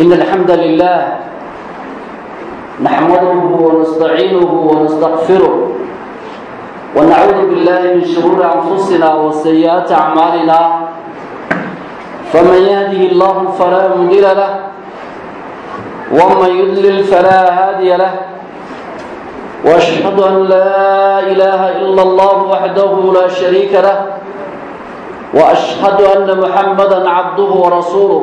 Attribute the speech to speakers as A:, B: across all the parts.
A: إن الحمد لله نحمده ونستعينه ونستغفره ونعوذ بالله من شرور أنفسنا وسيئات أعمالنا فمن يهده الله فلا مضل له ومن يضلل فلا هادي له واشهد ان لا اله الا الله وحده لا شريك له واشهد ان محمدا عبده ورسوله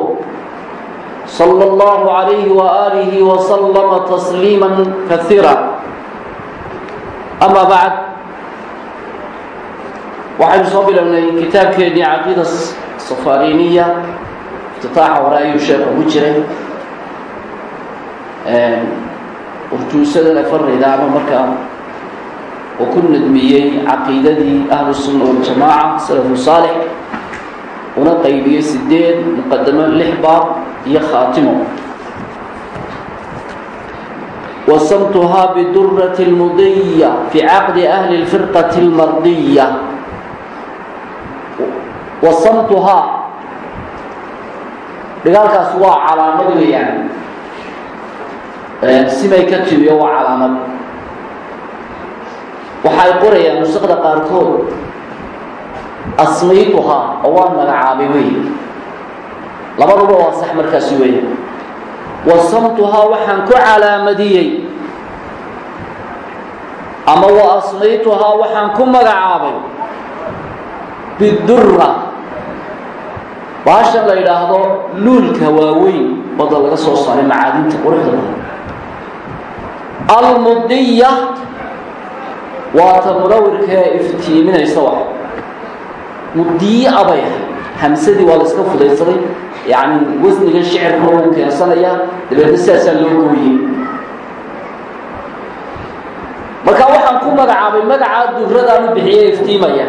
A: صلى الله عليه واله وسلم تسليما كثيرا اما بعد waxaynu soo bilownay kitaabkeennii caqiida safariniya iftitaaxa hore ayuu sheekh ugu jiray urjuusada afarayda ama markaa uu ku nadmiyey caqiidadii ahlu sunna waljamaaca salafu saalix una qaybiyey sideed muqadamo lix baab iyo khaatimo. Wasamtuhaa bidurati lmudiya fi caqdi ahli lfirqati lmardiya wasamtuhaa dhigaalkaas waa calaamad weeyaan. Simay ka timiyo waa calaamad. Waxay qorayaan nusakda qaarkood asmaytuhaa oo waa magacaabay wey. Labaduba waa sax markaasi weya wasamtuhaa waxaan ku calaamadiyey. Ama wa asmaytuhaa waxaan ku magacaabay. Bidura baashan la yidhaahdo luulka waaweyn badda laga soo saaray macaadinta quruxda badan. Almudiya waa ta munawirka ee iftiiminaysa wax mudiya bay hamsadii waa la fudaysaday yani wasnigan shicirka uu keensanaya dabeedna sidaasaa loo gooyey. Marka ku magacaabay magacaa duradaan u bixiye iftiimaya.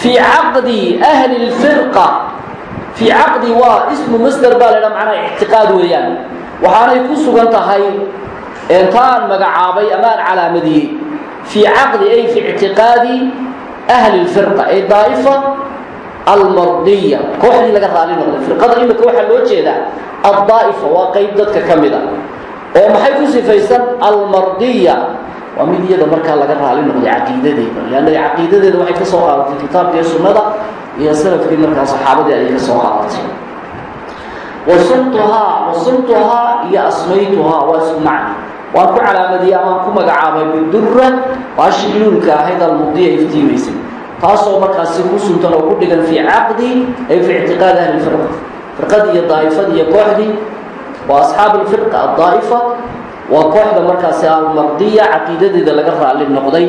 A: Fii caqdi ahli lfirqa. Fii waa ismu masder baa laydhaha macnaha ictiqaad weeyaan. Waxaanay ku sugan tahay intaan magacaabay ama aan calaamadiyey fii caqdi ay fi ictiqaadi ahli lfirqa ay daa'ifa almardiya kooxdii laga raali noqday firqada imika waxaa loo jeedaa addaa'ifa waa qayb dadka ka mid a oo maxay ku sifaysan almardiya waa mid iyada markaa laga raali noqday caqiidadeeda leanna caqiidadeeda waxay ka soo qaadatay kitaabka iyo sunnada iyo salafkii markaa saxaabadii ayay ka soo qaadatay wasuntuhaa wasuntuhaa waan ku calaamadiyey amaan ku magacaabay bidura baashii luulka ahayd almudiya iftiimaysay. Taasoo markaasi ku suntan oo ku dhigan fii caqdi ay fii ictiqaadi ahli firqa iyo daa'ifadii iyo kooxdii waa asxaabu lfirqa addaa'ifa waa kooxda markaasi almardiya caqiidadeeda laga raali noqday.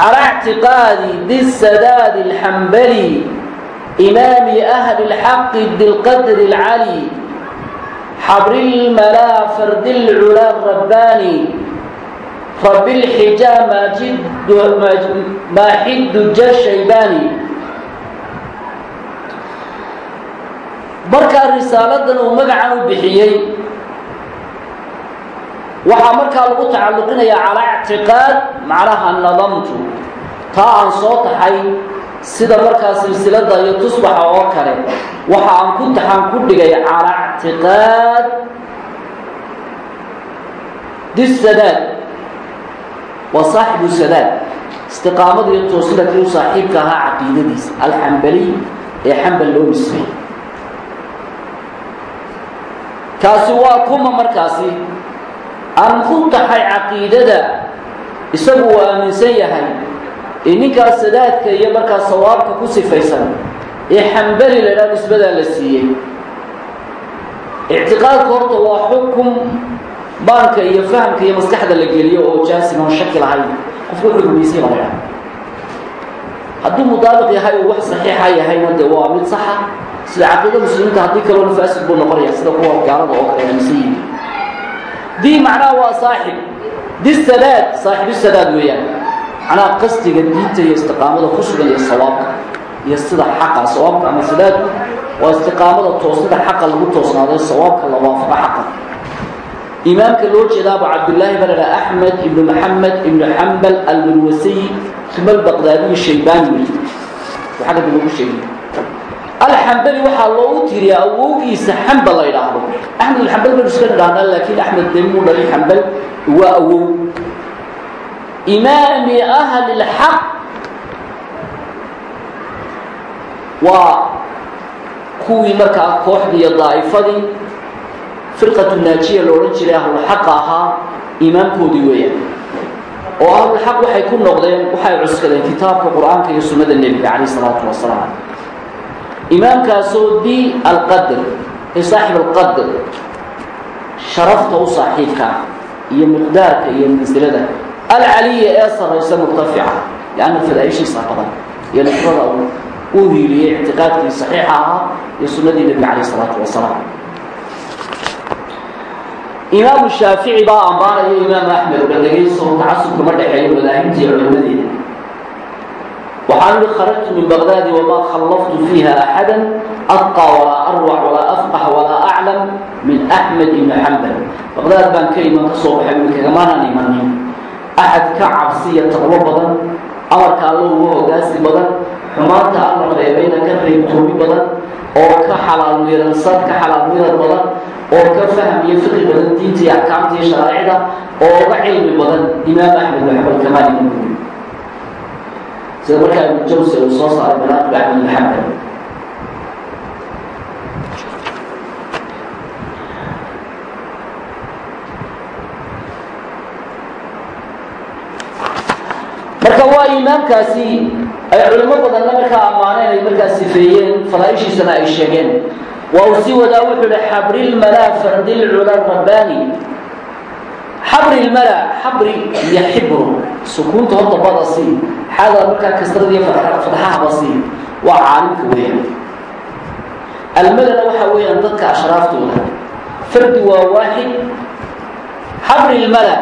A: Calaa ictiqaadi disadaadi alxambali imaami ahli lxaqi dilqadri alcali xabri lmalaa fardi lculaa rabbaani rabi lxijaa maaxidu jashaybani markaa risaaladan uu magacan u bixiyey waxaa markaa lagu tacalluqinayaa calaa ictiqaad macnaha nadamtu taa aan soo taxay sida markaa silsilada iyo tusbaxa oo kale waxa aan ku taxan ku dhigay calaa ictiqaad disadaad waa saaxibu sadaad. Istiqaamada iyo toosida kii u saaxiibka ahaa caqiidadiisa alxambaliy ee xambal loo nisbay. Kaasi waa kuma markaasi aan ku taxay caqiidada isagu uu aaminsan yahay ee ninkaas sadaadka iyo markaa sawaabka ku sifaysan ee xambali la idhaha nisbadaa la siiyey. Ictiqaadka horta waa xukum baanka iyo fahamka iyo maskaxda la geliyo oo jaasim oon shaki lahayn. Qofku wuxuu rumaysay baa la hadduu mudaabiq yahay uu wax saxiixa yahayna dee waa mid saxa sida caqiida muslimiinta haddii kaloona faasid buu noqonaya sida kuwa gaalada oo kale aaminsan yihiin dii macnaha waa saaxib. Di sadaad saaxibu weeyaan macnaha qasdiga diinta iyo istiqaamada ku sugan iyo sawaabka iyo sida xaqa sawaabka ama sadaadku waa istiqaamada toosnida xaqa lagu toosnaado sawaabka la waafaqa xaqa. Imaamka loo jeeda abu cabdillaahi baa lahaa axmed ibnu maxamed ibnu xambal almirwasiy uma albaqdaadiyi shaybani wey xagga dib ugu sheegay. Alxambali waxaa loogu tiriyaa awowgiisa xambal la ydhaahdo axmed alxambal baynu iska nidhahnaa laakiin axmed dee dhalin xambal waa awow imaami ahli lxaq waa kuwii markaa kooxdii iyo daa'ifadii firqatu naajiya la odhan jiray ahlulxaqa ahaa imaamkoodii weeyaan oo ahlulxaq waxay ku noqdeen waxay cuskadeen kitaabka qur'aanka iyo sunnada nebiga calayh isalaatu wasalaam imaamkaasoo di alqadr ee saaxib alqadr sharafta u saaxiibka ah iyo miqdaarka iyo mansilada alcaliya ee saraysa murtafica lianna fadaaishiisa badan iyo nusrada uu hiiliyey ictiqaadkii saxiixa ahaa iyo sunnadii nebiga calayh isalaatu wasalaam. Imaamu shaafici baa ambaanaya imaam axmed dhagayso tacasubka ma dhexeeyo madaahibtii culimadeeda. Waxaan ihi kharajtu min baqdaadi wamaa khallaftu fiiha axada adqى walaa arwac walaa afqax walaa aclam min axmed ibni xambal. Baqdaad baan ka iman ka soo baxay kagamaanan imanin axad ka cabsiya taqwo badan amarka allo uga hogaasi badan xumaanta alla reebayna ka reebtoomi badan oo ka xalaal miiransan ka xalaal mirar badan oo ka fahmiyo fiqi badan diinta iyo axkaamta iyo sharaa'icda oo uga cilmi badan imaam axmed maxamed kamaal sida markaa ibnu jawsi uu soo saaray manaaqib axmed maxamed marka waa imaamkaasi ay culimo badanna markaa ammaaneen ay markaa sifeeyeen fadaaishiisana ay sheegeen. Waa uu sii wadaa wuxuu hi xabrilmala fardilcula rabbaani xabrilmala xabri iyo xibru sukuunta horta bada sii. Xaada markaa kasrada iyo fadxahaba sii. Waa caalimka weeyaan. Almadana waxa weeyaan dadka ashraaftooda. Fardi waa waaxid xabrilmala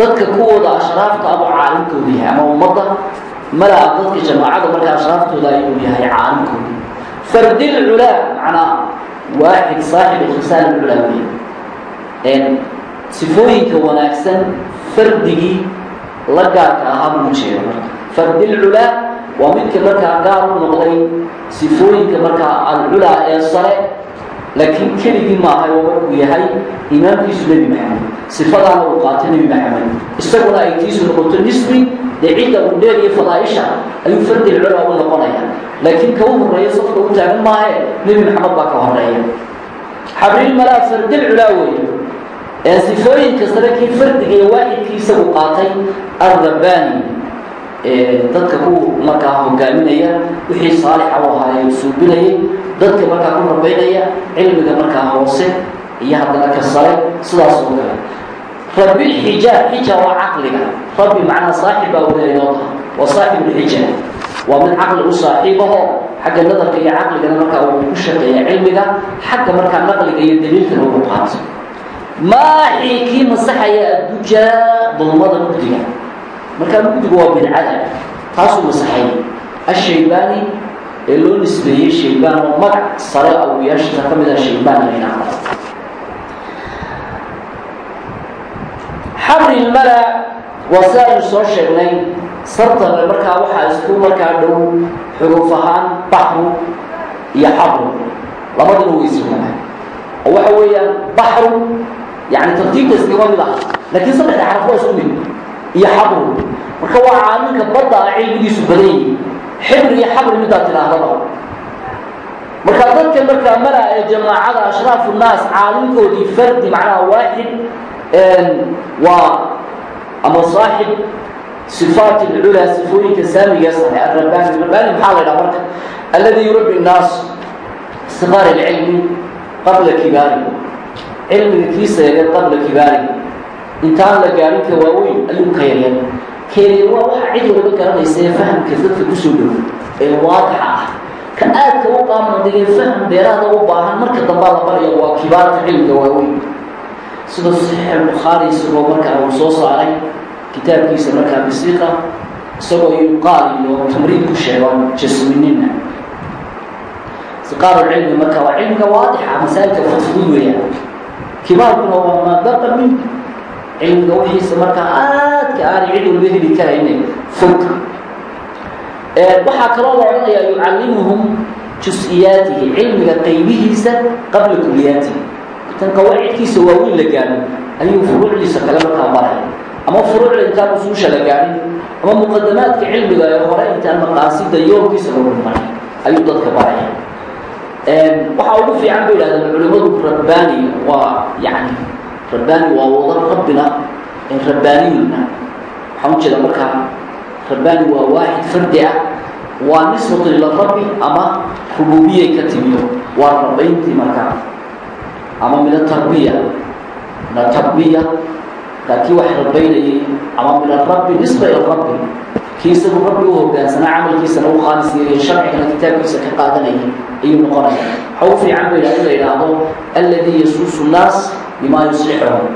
A: dadka kuwooda ashraafta abu caalimkooda yahay ama ummadda malaa dadka jamaacada markaa ashraaftooda ayuu yahay caalimkooda fardilculaa macnaa waaxid saaxib ikhisaal culaa wey sifooyinka wanaagsan fardigii la gaarka ahaa buu jeeda marka. Fardilculaa waa midka markaa gaar u noqday sifooyinka markaa alculaa ee sare laakiin keligii maaha markuu yahay imaamkiisu nebi maxamed sifadaana uu qaatay nebi maxamed isaguna ay tiisu noqoto nisbi dee cidda uu dheeriyo fadaaisha ayuu fardilculaa u noqonaya laakiin ka u horreeya safka u taagan maahe nebi maxamed baa ka horreeya xabrilmalaa fardilculaa weeye sifooyinka sare kii fardiga ee waaxidkii isagu qaatay alrabbaani dadka ku markaa hogaaminaya wixii saalixa u ahaa suubinayay dadka markaa ku rabaynaya cilmiga markaa hoose iyo haddana ka sare sidaas oo kale. Rabbi lxijaab xija waa caqliga. Rabbi macnaa saaxib baa wada inoo taha waa saaxib lxijaab waa mid caqli u saaxiibaho xagga nadarka iyo caqligana markaa uu ku shaqeeya cilmiga xagga markaa naqliga iyo daliilkana ugu qaato. Maaxii kii masaxaya addujaa dulmada mugdiga markaa mugdigu waa bidcada taasuu masaxay. Ashaybaani ee loo nisbeeyey shaybaan oo magac sare awiyaashita ka mida shaybaan la yidhaahda xabrilmala waa si aynu soo sheegnay. Sartana markaa waxaa isku markaa dhow xuruuf ahaan baxru iyo xabru. Labaduna weysimaa oo waxa weeyaan baxru yani tartiibta iskama mid ah. Laakiin saddexda xaraf waa isku mid iyo xabru. Marka waa caaminka badda ah cilmigiisu badan yihi xibri iyo xabri midaad tidhaahdaba marka dadka markaa mala jamaacada ashraafu nnaas caalimkoodii fardi macnaha waaxid waa ama saaxib sifaat lculaa sifooyinka saamiga sare arabani rabani maxaa la ydhaha marka? Alladii yurabbi nnaas siqaar lcilmi qabla kibaari cilmiga kiisa yareed qabla kibaari intaan la gaarin ka waaweyn ayuu ka yaryar keeriya waa waxa cid walaba garanaysa ee fahamka dadka ku soo dhow ee waadixa ah. Ka aadka u qaamadagee faham dheeraada u baahan marka dambaa la baraya waa kibaarta cilmiga waaweyn. Sida saxiix albukhaari isagoo markaa uu soo saaray kitaabkiisa markaa bisiiqa isagoo yuqaal iyo tamriid ku sheego jasminina siqaarulcilmi marka waa cilmiga waadixa masaa'ilka fudfudud weeyaan. Kibaarkuna waa maadaqa min cilmiga wixiisa markaa aadka aanay cid walba heli karayne fog waxaa kaloo la odhanayaa yucallimuhum jus-iyaatihi cilmiga qaybihiisa qabla kuliyaatihi tan qawaacidkiisa waaweyn la gaadho ayuu furuucdiisa kale markaa baraya. Ama furuucda intaan usuusha la gaadhin ama muqadamaadka cilmiga ee hore intaan maqaasida yoolkiisa lagu maray ayuu dadka baraya. Waxaa ugu fiican bay yidhahdeen culimmadu rabbaani waa yani rabbaani waa wada rabbina rabbaaniyuna waxaan ujeeda markaa rabbaani waa waaxid fardi ah waa nisbatu ila rabbi ama rububiyay ka timiyo. Waa rabayntii markaa ama min atarbiya min atarbiya markaa kii wax rabaynayay ama min arabbi nisba ila rabbi kii isagu rabbi u hogaansanaa camalkiisana u khaalis sharcigana kitaabkiisa ka qaadanayay ayuu noqonaya waxa u fiican ba in la yidhaahdo alladii yasuusu nnaas bimaa yuslixuhum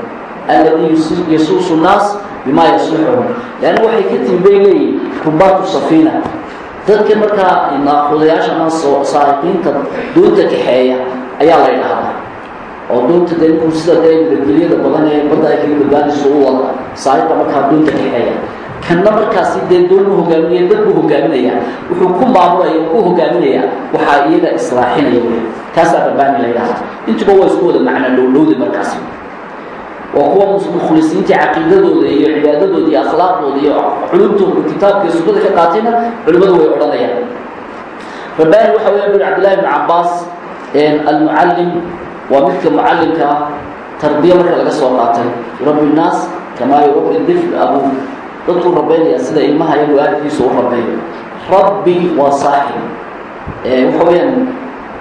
A: alladii yasuusu nnaas bimaa yaslixuhum leanna waxay ka timi bay leeyihiin rubaatu safiina. Dadka markaa naaqudayaasha ama saaiqiinta doonta kaxeeya ayaa la yidhaahdaa. Oo doonta dee ninkuu sida dee nabadgelyada badan ee badda ay kaga badbaadayso u wada saaiqa markaa doonta kaxeeya kanna markaasi dee doon u hogaaminaya dad buu hogaaminaya wuxuu ku maamulaya ku hogaaminaya waxaa iyaga islaaxinaya wey taasaa rabbaani la yidhaahda intuba waa isku wada macna dhowdhowda markaasi. Waa kuwa mukhlisiinta caqiidadooda iyo cibaadadooda iyo akhlaaqdooda iyo culumtooda kitaabka iyo ka qaatayna culimmadu way odhanayaan. Rabbaani waxa weya buri cabdillahi bn cabaas almucallim waa midka mucallimka ah tarbiya marka laga soo qaatay. Yurabbi nnaas kamaa yurabbi difl abuuk dadkuu rabaynaya sida ilmaha iyo waalidkiisa u rabeeyo rabbi waa saaxib. Waxa weyaan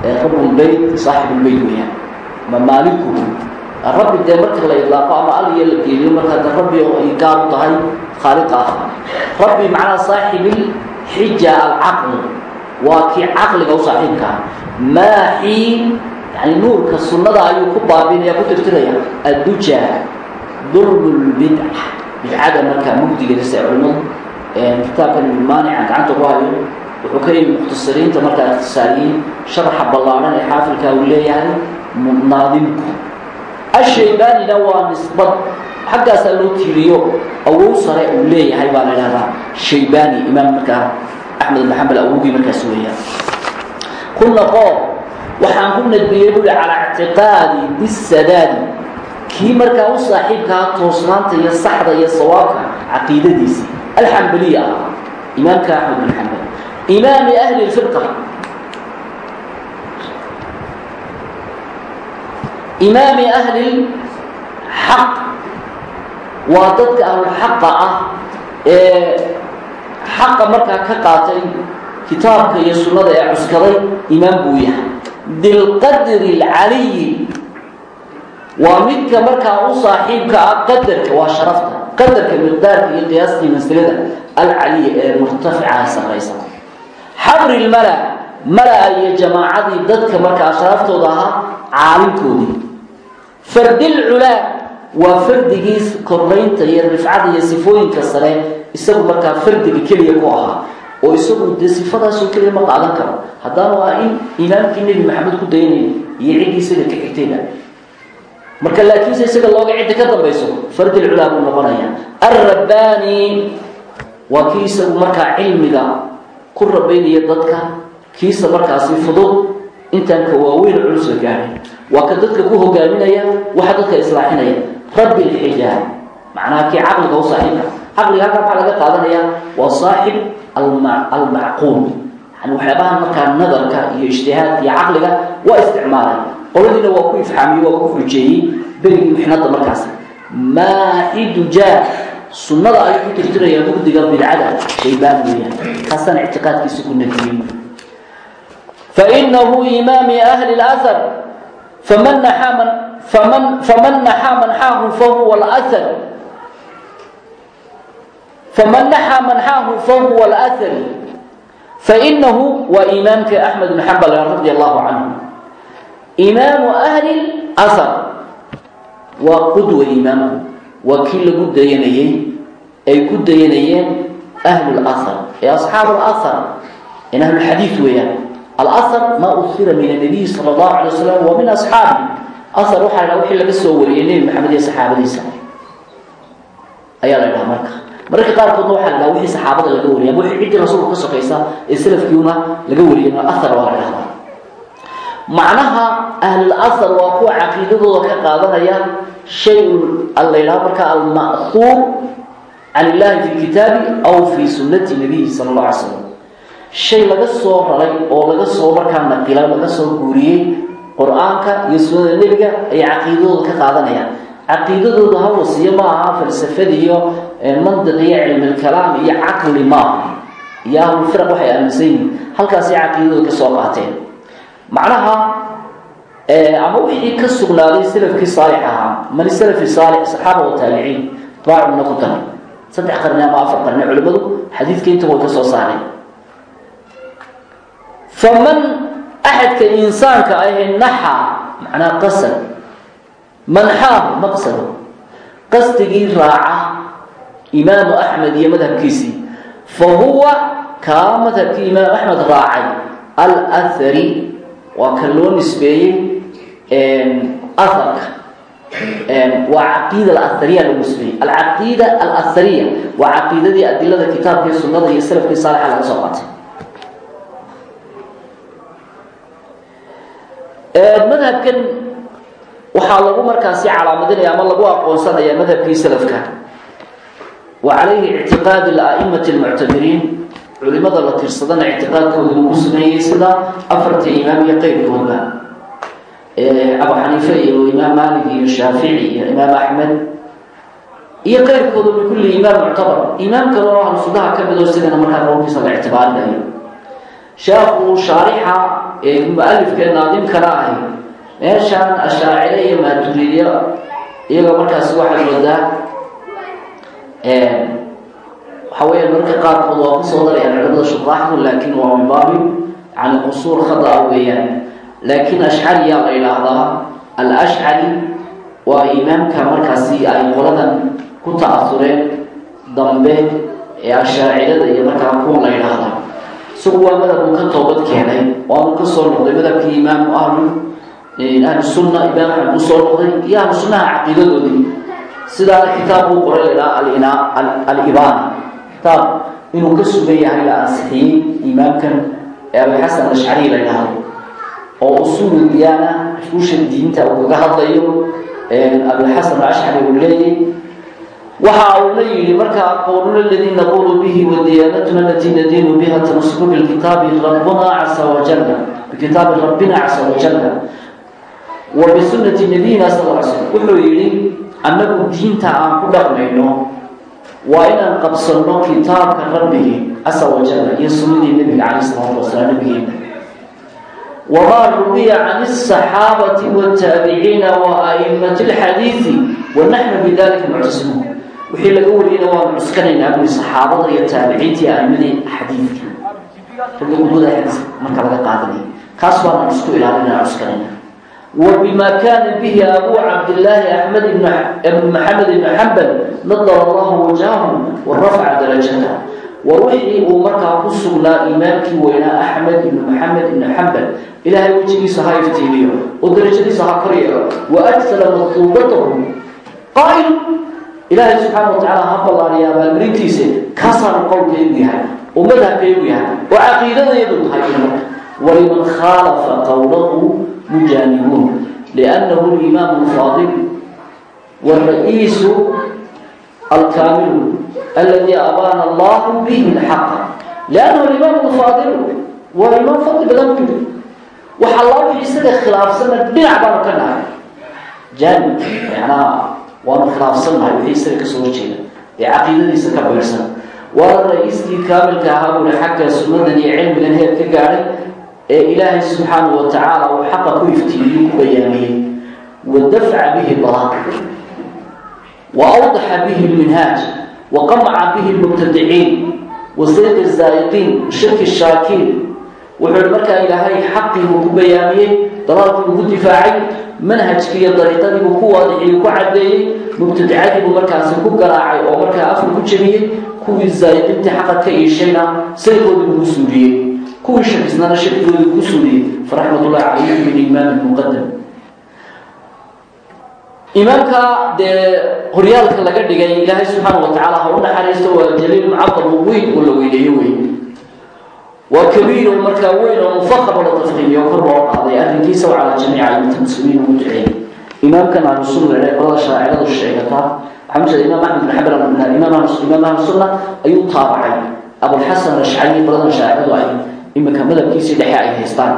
A: rabbulbeyt saaxibulbeyt weyaan ma maalikuhu rabbi dee marka la idlaaqo ama aliyo la geeliyo markaa de rabbi oo ay gaar u tahay khaaliqa ah. Rabbi macnaa saaxibil xija alcaqli waa kii caqliga u saaxiibka ah. Maaxii yani nuurka sunnada ayuu ku baabinaya ku tirtiraya. Adduja durbulbidca bidcada markaa mugdigeedisa culimmadu kitaabkan maanica gacanta ku hayo wuxuu ka yimi mukhtasiriinta markaa ikhtisaariyiin sharaxa ballaadhan ee xaafilka uu leeyahay naadimku ashaybaanina waa nisbad xaggaasaa loo tiiriyo awow sare uu leeyahay baa la shaybani imaam markaa axmed ibn xambal markaas weeyaan ku noqo waxaan ku nadbiyey buri calaa ictiqaadi bisadaadi kii markaa u saaxiibkaa toosnaanta iyo saxda iyo sawaabka caqiidadiisii alxambaliya ah imaamka axmed bin xambal. Imaami ahli lfirqa imaami ahli xaq. Waa dadka ahlulxaqa ah ee xaqa markaa ka qaatay kitaabka iyo sunnada ee cuskaday imaam buu yahay. Bilqadri alcaliyi waa midka markaa u saaxiibka ah qadarka waa sharafta. Qadarka miqdaarka iyo qiyaastii masalada alcaliya ee murtaficaha sarraysa. Xabri lmala mala-a iyo jamaacadii dadka markaa sharaftooda ahaa caalimkoodii. Fardilculaa waa fardigiis korraynta iyo rifcada iyo sifooyinka sare isagu markaa fardiga keliya ku ahaa. Oo isagu dee sifadaasoo keliya ma qaadan karo. Haddana waa in imaamkii nebi maxamed ku dayanaya iyo ciddii isaga ka xigtayba marka laakiinse isaga looga cidda ka dambayso fardilculaa buu noqonaya alrabbaani waa kii isagu markaa cilmiga ku rabaynaya dadka kiisa markaasi fudud intaan ka waaweyn culus la gaadhay. Waa ka dadka ku hogaaminaya waxa dadka islaaxinaya. Rabbi lxijaab macnaha kii caqliga u saaxiibka caqliga halkaa maxaa laga qaadanaya waa saaxib almacquul. Yani waxyaabaha markaa nadarka iyo ijtihaadka iyo caqliga waa isticmaalay qoladiina waa ku ifxaamiyey waa ku rujeeyey berigii mixnada markaas. Maidujaa sunada ayuu ku tirtirayaa mugdiga bidcada. Shaybaan weeyaan. Kaasana ictiqaadkiisa ku nafiyey fainahu imaami ahli اlahar faman naxaa man faman faman naxaa manxaahu fahuwa lahar faman naxaa manxaahu fahuwa alahari fainahu waa imaamka axmed bn xambal radi allahu canhu imaamu ahli اlahar waa qudwa imaamku waa kii lagu dayanayey ay ku dayanayeen ahlu lahar ee asxaabu lahar in ahlulxadiid weeyaan. Alahar maa uhira min anabiyi sala allahu alay wasalam wa min asxaabi. Ahar waxaa la dhaha wixii laga soo wariyey nebi maxamed iyo saxaabadiisa. Ayaa la dhaha marka. Mararka qaarkoodna waxaa la dhaha wixii saxaabada laga wariyay ama wixii ciddii rasuulka ka sokaysa ee macnaha ahlulahar waa kuwa caqiidadooda ka qaadanaya shay-un la ydhaha markaa alma'huur can illahi fi kitaabi aw fi sunnati nabiyi sala allah alay slam shay laga soo raray oo laga soo markaa naqila laga soo guuriyey qur'aanka iyo sunnada nebiga ayay caqiidadooda ka qaadanayaan caqiidadooda hawasiyo ma aha falsafada iyo mandiq iyo cilmilkalaam iyo caqli maaha. Iyo ahlulfiraq waxay aaminsan yihiin. Halkaasay caqiidadooda ka soo qaateen macnaha ama wixii ka sugnaaday salafkii saalix ahaa mani salafi saalix saxaaba wa taabiciin baacuna ku tahay. Saddex qarni ama afar qarni culimmadu xadiidka inta way ka soo saareen faman axadka insaanka ahe naxa macnaa qasad manxaahu maqsado qasdigii raaca imaamu axmed iyo madhabkiisii fa huwa kaa madhabkii imaam axmed raacay alahari waa ka loo nisbeeyey aharka waa caqiida alahariya loo nisbeeyey. Alcaqiida alahariya waa caqiidadii adilada kitaabka iyo iyo salafkii saalixa laga soo qaatay. Madhabkan waxaa lagu markaasi calaamadinaya ama lagu aqoonsanaya madhabkii salafka. Wa calayhi ictiqaadi aimati lmuctamiriin culimada la tirsadana ictiqaadkooda uu ku sumeeyey sida afarta imaam iyo qeyrkoodba abu xaniife iyo imaam maalik iyo shaafici iyo imaam axmed iyo qeyrkooda min kulli imaam muctabar. Imaam kale oo ahlu sunnaha ka mid oo sidana markaa qowlkiisa la ictibaarinayo sheekhu shaarixa mu'alifka naadimkana ahi meeshaan ashaacire iyo maaturiidiya iyaga markaasi waxay moodaa waxa weya mararka qaarkood waa ku soo darayaan culimada shuraaxdu laakiin waa min baabi yani qusuur khada weeyaan. Laakiin ashcariyaa la yidhaahdaa al-ashcari waa imaamka markaasi ay qoladan ku ta-asureen dambe ee ashaacirada iyo markaa kuwa la yidhaahda isagu waa madhabuu ka toobad keenay waanu ka soo noqday madhabkii imaamu ahlu ahlu sunna imaam axmed u soo noqday iyo ahlu sunnaha caqiidadoodii. Sidaana kitaab uu qoray laydhaha alina alibaana kitaab inuu ka sugan yahay la ansixiyey imaamkan ee abulxasan ashcari la yidhaahdo oo usuulu diyaana usha diinta uu kaga hadlayo abulxasan ashcari uu leeyay. Waxa uuna yidhi markaa qowluna aladii naqulu bihi wadiyaanatuna alatii nadiinu biha tanasuku bikitaabi rabbuna casa wajalla bikitaabi rabbina casa wajalla wa bisunati nabiyina sal l slam wuxuu yidhi annagu diinta aan waa inaan qabsanno kitaabka rabbigii casa wajalla iyo sunnadii nebiga calayh isalaatu wasalaam nabigeena wamaa ruwiya can asaxaabati wataabiciina wa aimati lxadiidi wanaxnu bidalika muctasimuun wixii laga wariyana waanu cuskanaynaa bui saxaabada iyo taabiciintii aimadii xadiidka ragga xadiiska marka laga qaadanaya kaas baanaan isku ilaalinaa cuskanayna wa bima kaana bihi abu cabdillaahi axmed ibn maxamed ibn xambal nadara allahu wajhahu wa rafaca darajatahu. War wixii uu markaa ku sugnaa imaamkii weynaa axmed ibn maxamed ibn xambal ilaahay wejigiisa ha iftiimiyo oo darajadiisa ha kor yeelo wa agsala matluubatahu. Qaa'il ilaahay subxaana wa tacaala ha ballaariya abaalmarintiisa kaasaanu qowlkaygu yahay oo madhabkaygu yahay oo caqiidadayadu tahay marka waliman khaalafa qowlahu mujaanibuun liannahu alimaamu alfaadil waalra'iisu alkaamilu alladii abaana allahu bihi alxaqa liannahu alimaamu alfaadilu waa imaam fadli badan buu yidhi waxa laa wixii isaga khilaafsana dhinac baanu ka nahay jaanib macnaha waanu khilaafsannahay wixii isaga ka soo horjeeda ee caqiidadiisa ka bayrsan waana ra'iiskii kaamilka ahaa buuri xagga sunnadan iyo cilmigan heer ka gaadhay ee ilaahay subxaanahu wa tacaala uu xaqa ku iftiimiyey ku bayaamiyey wa dafca bihi dalaaq wa awdaxa bihi lminhaaj wa qamaca bihi lmubtadiciin wa sayqi zaa'iqiin shirki shaakiin wuxuu markaa ilaahay xaqii buu ku bayaamiyey dalaalkii buu ku difaacay manhajkii iyo dariiqadii buu ku waadixiyey ku caddeeyey mubtadicadii buu markaasi ku garaacay oo markaa afka ku jebiyey kuwii zaa'iqintii xaqa ka iishayna sayqoodii buu suuliyey kuwii shakisnana shakigoodii ku suuliyey faraxmatullahi calayhi min imaam muqadam imaamka dee horyaalka laga dhigay ilaahay subxaana wa tacaala ha u naxariisto waa jaliil mucadam weyn oo la weyneeyo wey waa kabiir oo markaa weyn oo mufaham oo la tafqiimiyo kor loo qaaday arrinkiisa oo calaa jamiica aimata muslimiin ugu duceeyey. Imaamkan ahlusunna ee qolada shaaciradu sheegataa waxaa jeeda imaam axmed bin xambal imaam imaam ahlusunna ayuu taabacay. Abulxasan ashcari qoladan shaaciradu ay iminka madabkiisii dhexe ay haystaan.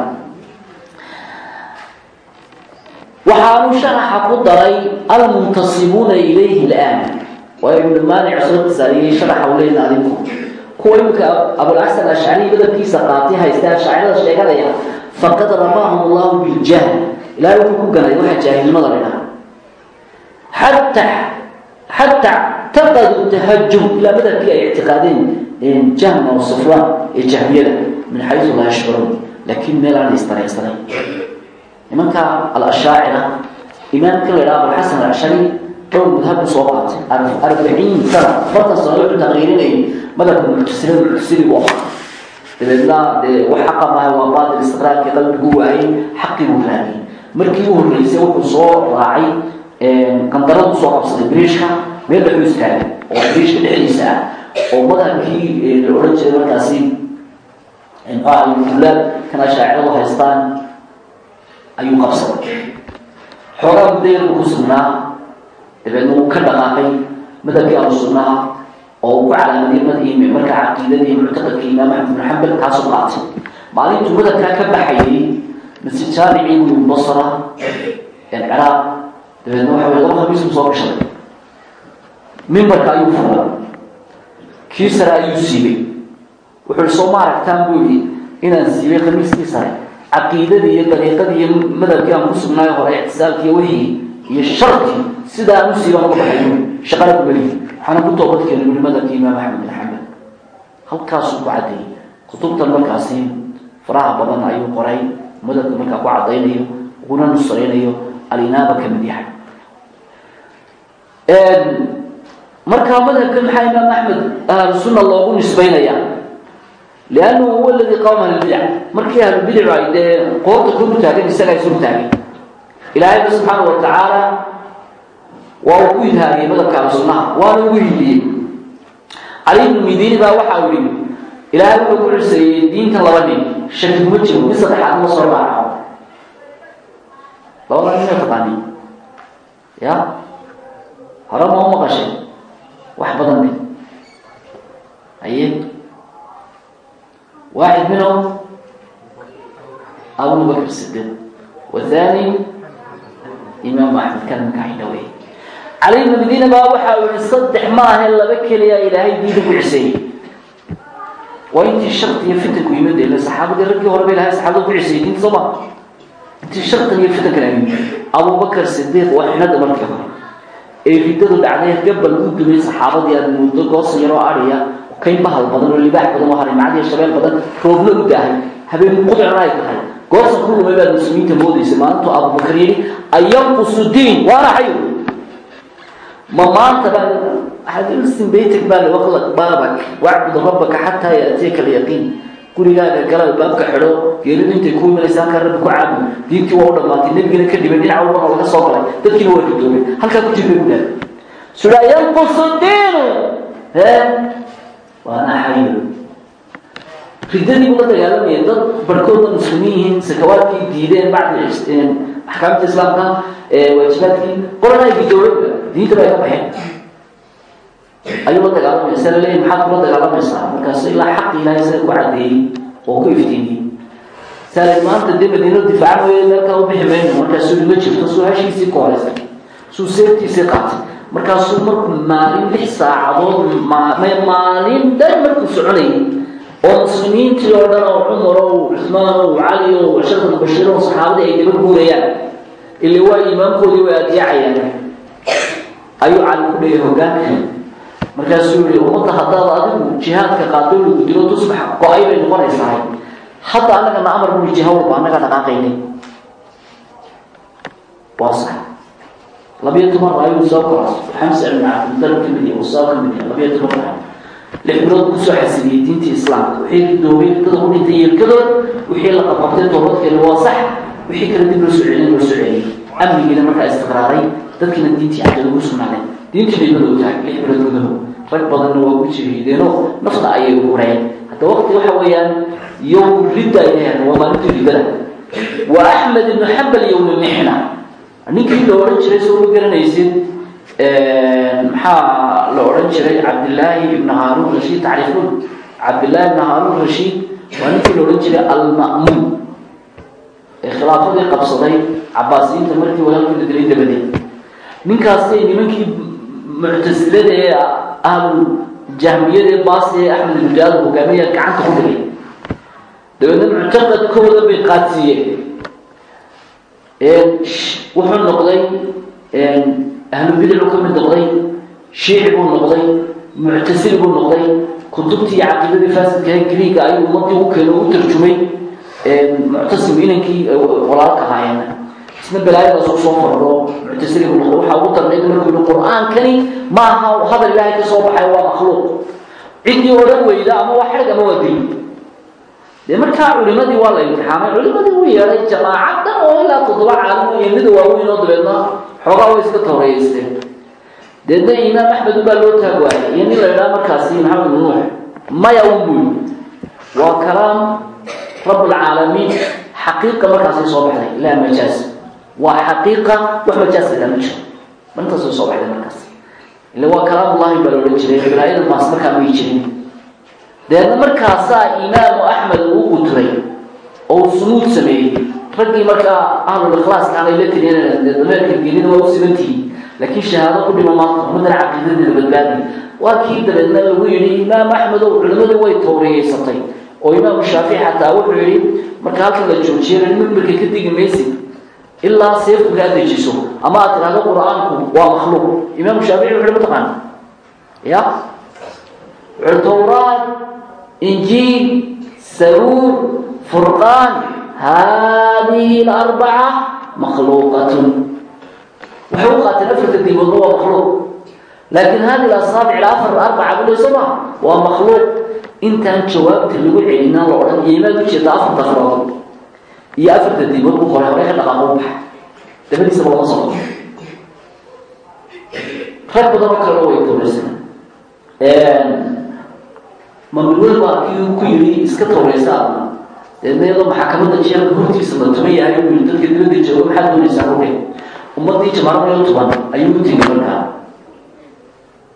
A: Waxaanu sharaxa ku daray almuntasibuuna ilayhi laan waayo ibnu maanic soo tasaariyey sharaxa u adinku. Kuwa iminka abulxasan ashcari madabkiisa qaatay haysta shaacirada sheeganaya faqad ramaahum allahu biljahl. Ilahay wuxuu ku ganay waxa jaahilnimada la dhaha xataa taqadu tahajum ilaa madabkii ay ictiqaadeen jahma oo sufraan ee jahmiyada min xaysu laa yashcuruun laakiin meel aan istaraysaday nimanka alashaacira imaamka la yidhaha abulxasan alashari dhowr madhab u soo qaatay arbaciin sana afartan sano wuxuu taqriirinayay madhabka muctasilada u ahaa dabeedna dee wax xaqa maaha waa baatil istiqraarkii qalbigu waayay xaqii buu raadiyey markii u horreysay wuxuu soo raacay qandaradu u soo qabsaday biriishka meel dhexu istaagay oo biriishka dhexdiisa ah oo madhabkii la odhan jiray markaasi ulaad kan ashaaciradu haystaan ayuu qabsaday. Xoogaa mudayar buu ku sugnaa dabeedna wuu ka dhaqaaqay madhabkii ahlu sunnaha oo uu ku calaamadiyay madhii marka caqiidadii muctaqadkii imaam axmed bin xambal kaasuu qaatay. Maalintuu madhabkaa ka baxayay masjid jaamicii buu basra ciraaq dabeedna waxa wey laba khamiisku soo gashaday mimbarka ayuu furay. Kii sare ayuu siibay. Wuxuu soo ma aragtaan buu yihi inaan siibay khamiiskii sare. Caqiidadii iyo dariiqadii iyo madhabkii aan ku sugnaayo hore ictisaalkii wixii iyo sharkii sidaa aan u siiban uga baxayo shaqana ku melihi waxaana ku toobadkeena buri madhabkii imaam axmed bin xambal. Halkaasuu ku caddeeyey kutubtan markaasi faraha badan ayuu qoray madhabka markaa ku caddaynayo uguna nusraynayo alinaaba ka yahay markaa madhabka maxaa imaam axmed ahlusunna loogu nisbaynaya? Liannahu huwa aladii qawma ahlulbidac markii ahlulbidacu ay dee qoorta kor taagan isagaa is hortaagay ilaahayba subxaana wa tacaala waa uu ku ilhaamiyey madhabka ahlusunnaha waana ugu hiliyey. Cali ibnu midiini baa waxa uu yihi ilaahay wuxuu ku ciseeyey diinta laba nin shaki kuma jiro mid saddexaad ma soo raaco. Labada nin ma taqaani ya? Hore ma u maqashay wax badan de aye waaxid minhum abu bakr sidiq wathani imaam axmed kan makaxidhawey cali ibnu madiina baa waxa uu yihi saddex ma ahe laba keliya ilaahay diinta ku ciseeyey waa intii sharti iyo fitanku yimid ile saxaabadii raggii horeba ilahay saxaabada ku ciseeyey diinta soo ma? Intii shartan iyo fitankan yimid abubakar sidiiq waa xinada markii ee riddadu dhacday gabal u dumay saxaabadii aad muddo goosa yaroo adhiya kayn bahal badan oo libaax badan oo harimacad iyo shabeel badan roobla u daahay habeen qudcna ay tahay goosan ku lumay baad muslimiinta moodaysa maalintuu abubakar yidhi ayanqusu diin waana xayo ma maanta baa axadilsin baytig baa liwaqlaq baabak wacbud rabbaka xataa yaatiyaka alyaqiin gurigaaga gala baabka xidho geeridu intay ku imanaysa halkaa rabbi ku caabud diintii waa u dhammaatay nebigina ka dhiban dhinac walbana laga soo galay. Dadkiina waa ridoobay halkaa ku jirta gudaa sura yanqusu diinu he? Waana xayo riddadii buu la dagaalamaya dad barhkoodna muslimiin yihiin sakawaadkii diideen bacdi axkaamta islaamka waajibaadkii qolana ay gidoobeenba diinta bay ka baxeen ayuu la dagaalamaya sa laleeyahy maxaad kula dagaalamaysaa markaas ilaa xaqi ilahay sida ku caddeeyey oo ku iftiimiyey saala maanta dee madiino difaacan weeye meelkaa u bixi mayno. Markaasuu ma jirto suu hashiisii ku horeysay suu seeftiisii qaatay. Markaasuu markuu maalin lix saacadood maalin dhan markuu soconayay. Oo muslimiintii oo dhan oo cumar o cusmaan o cali o sharka mubashir o saxaabadii ay daba guurayaan. Ile waa imaamkoodii way adeecayaan ayuu cali ku dhigay hogaanka markaasuu yihi ummadda haddaad adigu jihaadka qaado lagu dilo tusbax go'ay bay noqonaysaa hadda annagana amar bui jiha walba annagaa dhaqaaqaynay waa sax labiyo toban raayuu soo koras xamsa ibn cabdilmudalib ka mid yahay usaa ka toban lix bilood ku soo xasiliyey diintii islaamka. Wixii doobay dada u dhintay yelkadood wixii la qabqabtay toobadkeena waa sax. Wixii kale dib loo soo celin loo soo celiyey. Amnigiina markaa istiqraaray. Dadkiina diintii cadada ugu sugnaadeen diintii dhibada u tahay lix bilood gudahood rag badanna waa ku jihiideenoo nafta ayay hureen hadda wakti waxa weeyaan yowm ridda ay ahayd waa maalintii riddada wa axmed ibnu xambal yowm mixna ninkii la odhan jiray soo ma garanaysid maxaa la odhan jiray? Cabdillaahi ibnu haaruun rashiid tacriifuun cabdillaahi ibnu haaruun rashiid waa ninkii la odhan jiray alma'muun. Ee khilaafadii qabsaday cabaasiyiinta markii walaalkii la dilay dabadeed. Ninkaasay nimankii muctasilada ee ahlu jahmiyada ee baasi ee axmed ibnu jaad hogaamiya gacanta ku dhigay. Dabeedna muctaqadkooda bay qaadsiiyeen. Wuxuu noqday ahlubidicu ka mid noqday shiici buu noqday muctasili buu noqday kutubtii caqiidadii faasidkaha griiga ayuu ummadii u keeno u tarjumay muctasim inankii walaalka ahaayeen isna balaayadaas u soo fardho muctasili buu noqday. Waxaa ugu darnayd markuu yihi qur'aankani ma aha hadal ilaahay ka baxay waa makhluuq. Ciddii odhan weyda ama waa xadhig ama waa dil dee markaa culimadii waa la imtixaamay. Culimadii u yeedhay jamaacad dhan oo ilaa toddoba caalim iyo waaweyn oo dabeedna xoogaa way iska tawreeyeysteen deedna imaam axmed ubaa loo taag waayay iyo nin la markaasi maxamed nuux maya un buy waa kalaam rablcaalamiin xaqiiqa markaasay soo baxday laa majaaz waa xaqiiqa wax majaaz lagaa ma jiro intaasay soo baxday markaas. Ila waa kalaamullahi baa la jiray balaayada maas markaa may jirin deedna markaasaa imaamu axmed uu quturay oo uu sumuud sameeyey. Raggii markaa ahlulikhlaaska aanay la dee dameerka gelina waa u sibantihiin laakiin shahaado ku dhimo maanta umadana caqiidadeeda badbaadi waa kii dabeedna lagu yidhi imaam axmed ow culimmadii way tawriyeysatay oo imaamu shaafici xataa wuxuu yidhi marka halkan la joojiyo mimbarka ka digi maysid ilaa seefku kaa dejiso ama aad tidhahdo qur'aanku waa makhluuq imaamu shaafici wuxu mataqaana ya wuxuu tawraad injiil saruur furqaan hadihi alarbaca makhluuqatun waxay u qaateen afarta diiboodna waa makhluuq laakiin hadihi asaabic ila afar arbaca bulayso ma waa makhluuq intaan jawaabta lagu celinaan la odhan iyo imaad ujeeda afarta farood iyo afarta diibood u hore hore ka dhaqaaqo baxa dabadiisaba lama socdo rag badan oo kalena way tawraysan mamluul baa kii ku yidhi iska tawraysa adna deedna iyadoo maxakamada jeelka hortiisa la tuman yahay uu yidhi dadka dibadda jooga maxaad doonaysaa ruge ummaddii jamaaradayo tuban ayuu u tegi markaa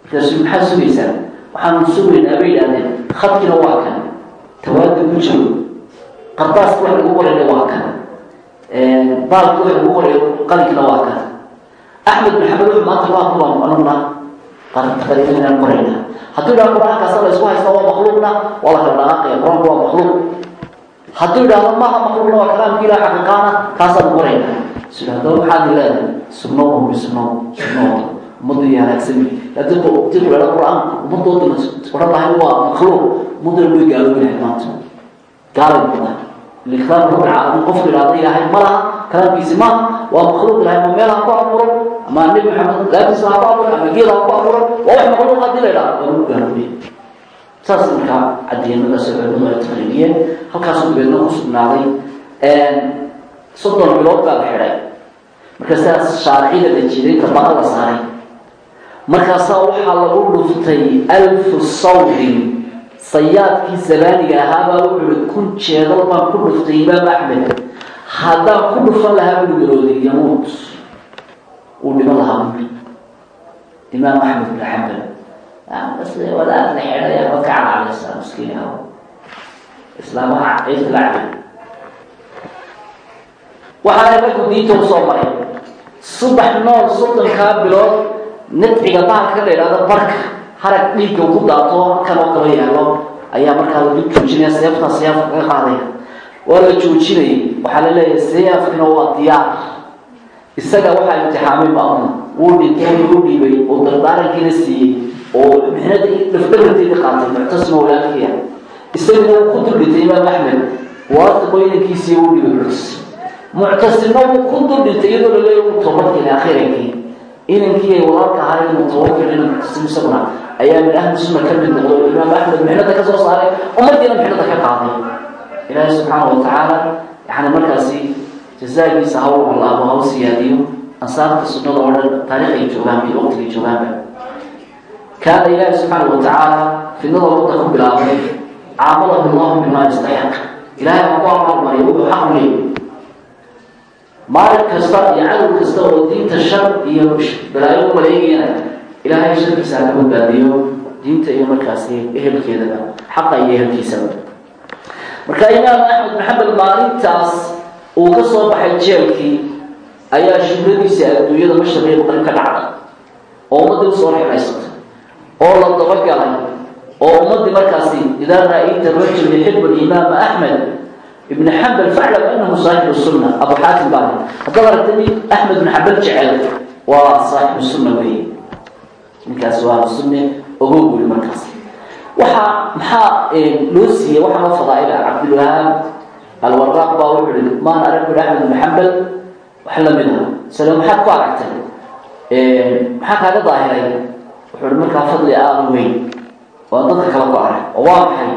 A: markaasu maxaad sugaysaa waxaanu sugaynaa bay yidhahdeen khadkiina waa kan tawaadi ku jiro qardaaska wax lagu qorayna waa kan. Baalka wax lagu qorayo qalinkina waa kan. Axmed maxamed wuxuu maanta waa kuwaan anuguna qarinaan qorayna. Hadduu yidhahdo qur'aankaasa la isku haysta waa makhluuqna waa la kala dhaqaaqaya qur'aanku waa makhluuq hadduu yidhahdo maaha makhluuqna waa kalaamki ilah xaqiiqaana kaasaanu qorayna sidhahdo maxaad leedahay sunnahu bisunnahu sunnahooda ummaddu iyo halaagsami laakiin qur'aanku ummaddoodana odhan lahay waa makhluuq ummaddana way gaaloobi lahay maanta. Gaalay badan rabbi caalamiin qofku yidhahda ilaahay ma laha kalaamkiisi maaha waa makhluuq ilahay ma meel ha ku abuuro ama nebi maxamed laabtiisa ha ku abuuro ama geed ha ku abuuro waa wax makhluuq haddii la yidhahdo waa lagu gaaloobi saas markaa caddeynadaas culimadu ay taqriibiyeen halkaasu dabeedna ku sugnaaday soddon bilood baa la xidhay marka sidaas shaaricida la la saaray markaasaa waxaa lagu dhuftay alfu sawdin sayaadkii zabaaniga ahaabaa wuxuu ihi kun jeedal baan ku dhuftay imaam axmed. Haddaan ku dhufan lahaa buu garooday yamuut uu dhiman lahaa bui imaam axmed bin xambal wadaad la xidhay? Ama ka calaalaysa miskiin aho islaamaha cabay waxaana raggu diinta u soo maray subax nool soddonkaa bilood nadciga bahalka la idhahdo barka harag dhiigga ku daato kan oo kala yaalo ayaa markaa lagu joojinaya seefta seefka kaga qaadaya. Waa la joojinayay waxaa la leeyahay seefkina waa diyaar. Isaga waxaa imtixaamay baaun wuu dhintay wuu dhiibay oo dardaarankiina siiyey oo mixnada dhafdhabarteeda qaatay muctasima walaalkiya isaguna wuu ku duldhintay imaam axmed waasiqo inankiisii wuu dhibay muctasim muctasimna wuu ku duldhintay iyadoo laleeya uu toobadkeenay akhirankii inankii ay walaalka ahaa inuu tawakelina muctasim isaguna ayaa min ahli sunna ka mid noqdo imaam axmed mixnada ka soo saaray ummadiina mixnada ka qaaday ilaahay subxaana wa tacaala yani markaasi jazaagiisa ha u laabo ha u siyaadiyo ansaarta sunnada oo dhan taariikh ay joogaan iyo waqtigay joogaanba kaana ilaahi subxaana wa tacaala fidnada wadda ku bilaabay caamalahu llahu bimaa yastaxiq ilahay baa ku abaalmariya wuxuu xaq u leeyay maalin kasta iyo cadow kasta oo diinta shar iyo balaayo u maleegayana ilaahay sharkiisa haka badbaadiyo diinta iyo markaasi ehelkeedaba xaqa iyo ehelkiisaba marka imaam axmed xambal maalintaas uu ka soo baxay jeelkii ayaa shuhradiisii adduunyada mashariiq maqrib ka dhacday oo ummaddii u soo rexaysatay oo la dabagalay oo ummaddii markaasi idaa ra'ayta rajul yuxibu alimaama axmed ibn xambal faclam anahu saaxibu sunna abu xaatim baa haddaad aragta mid axmed bin xambal jecel. Waa saaxibu sunna weeye ninkaas waa sunne ogow weli markaas waxaa maxaa loo siiyey waxaa loo fadaaila cabdilwahaab alwaraaq baa wuxuu ihi maan arag bui axmed bin xambal wax la mid ah. Sale maxaad ku aragtay maxaa kaaga daahiray? Wuxuu ihi markaa fadli aada weyn. Waa dadka kale ku arag. Waa maxay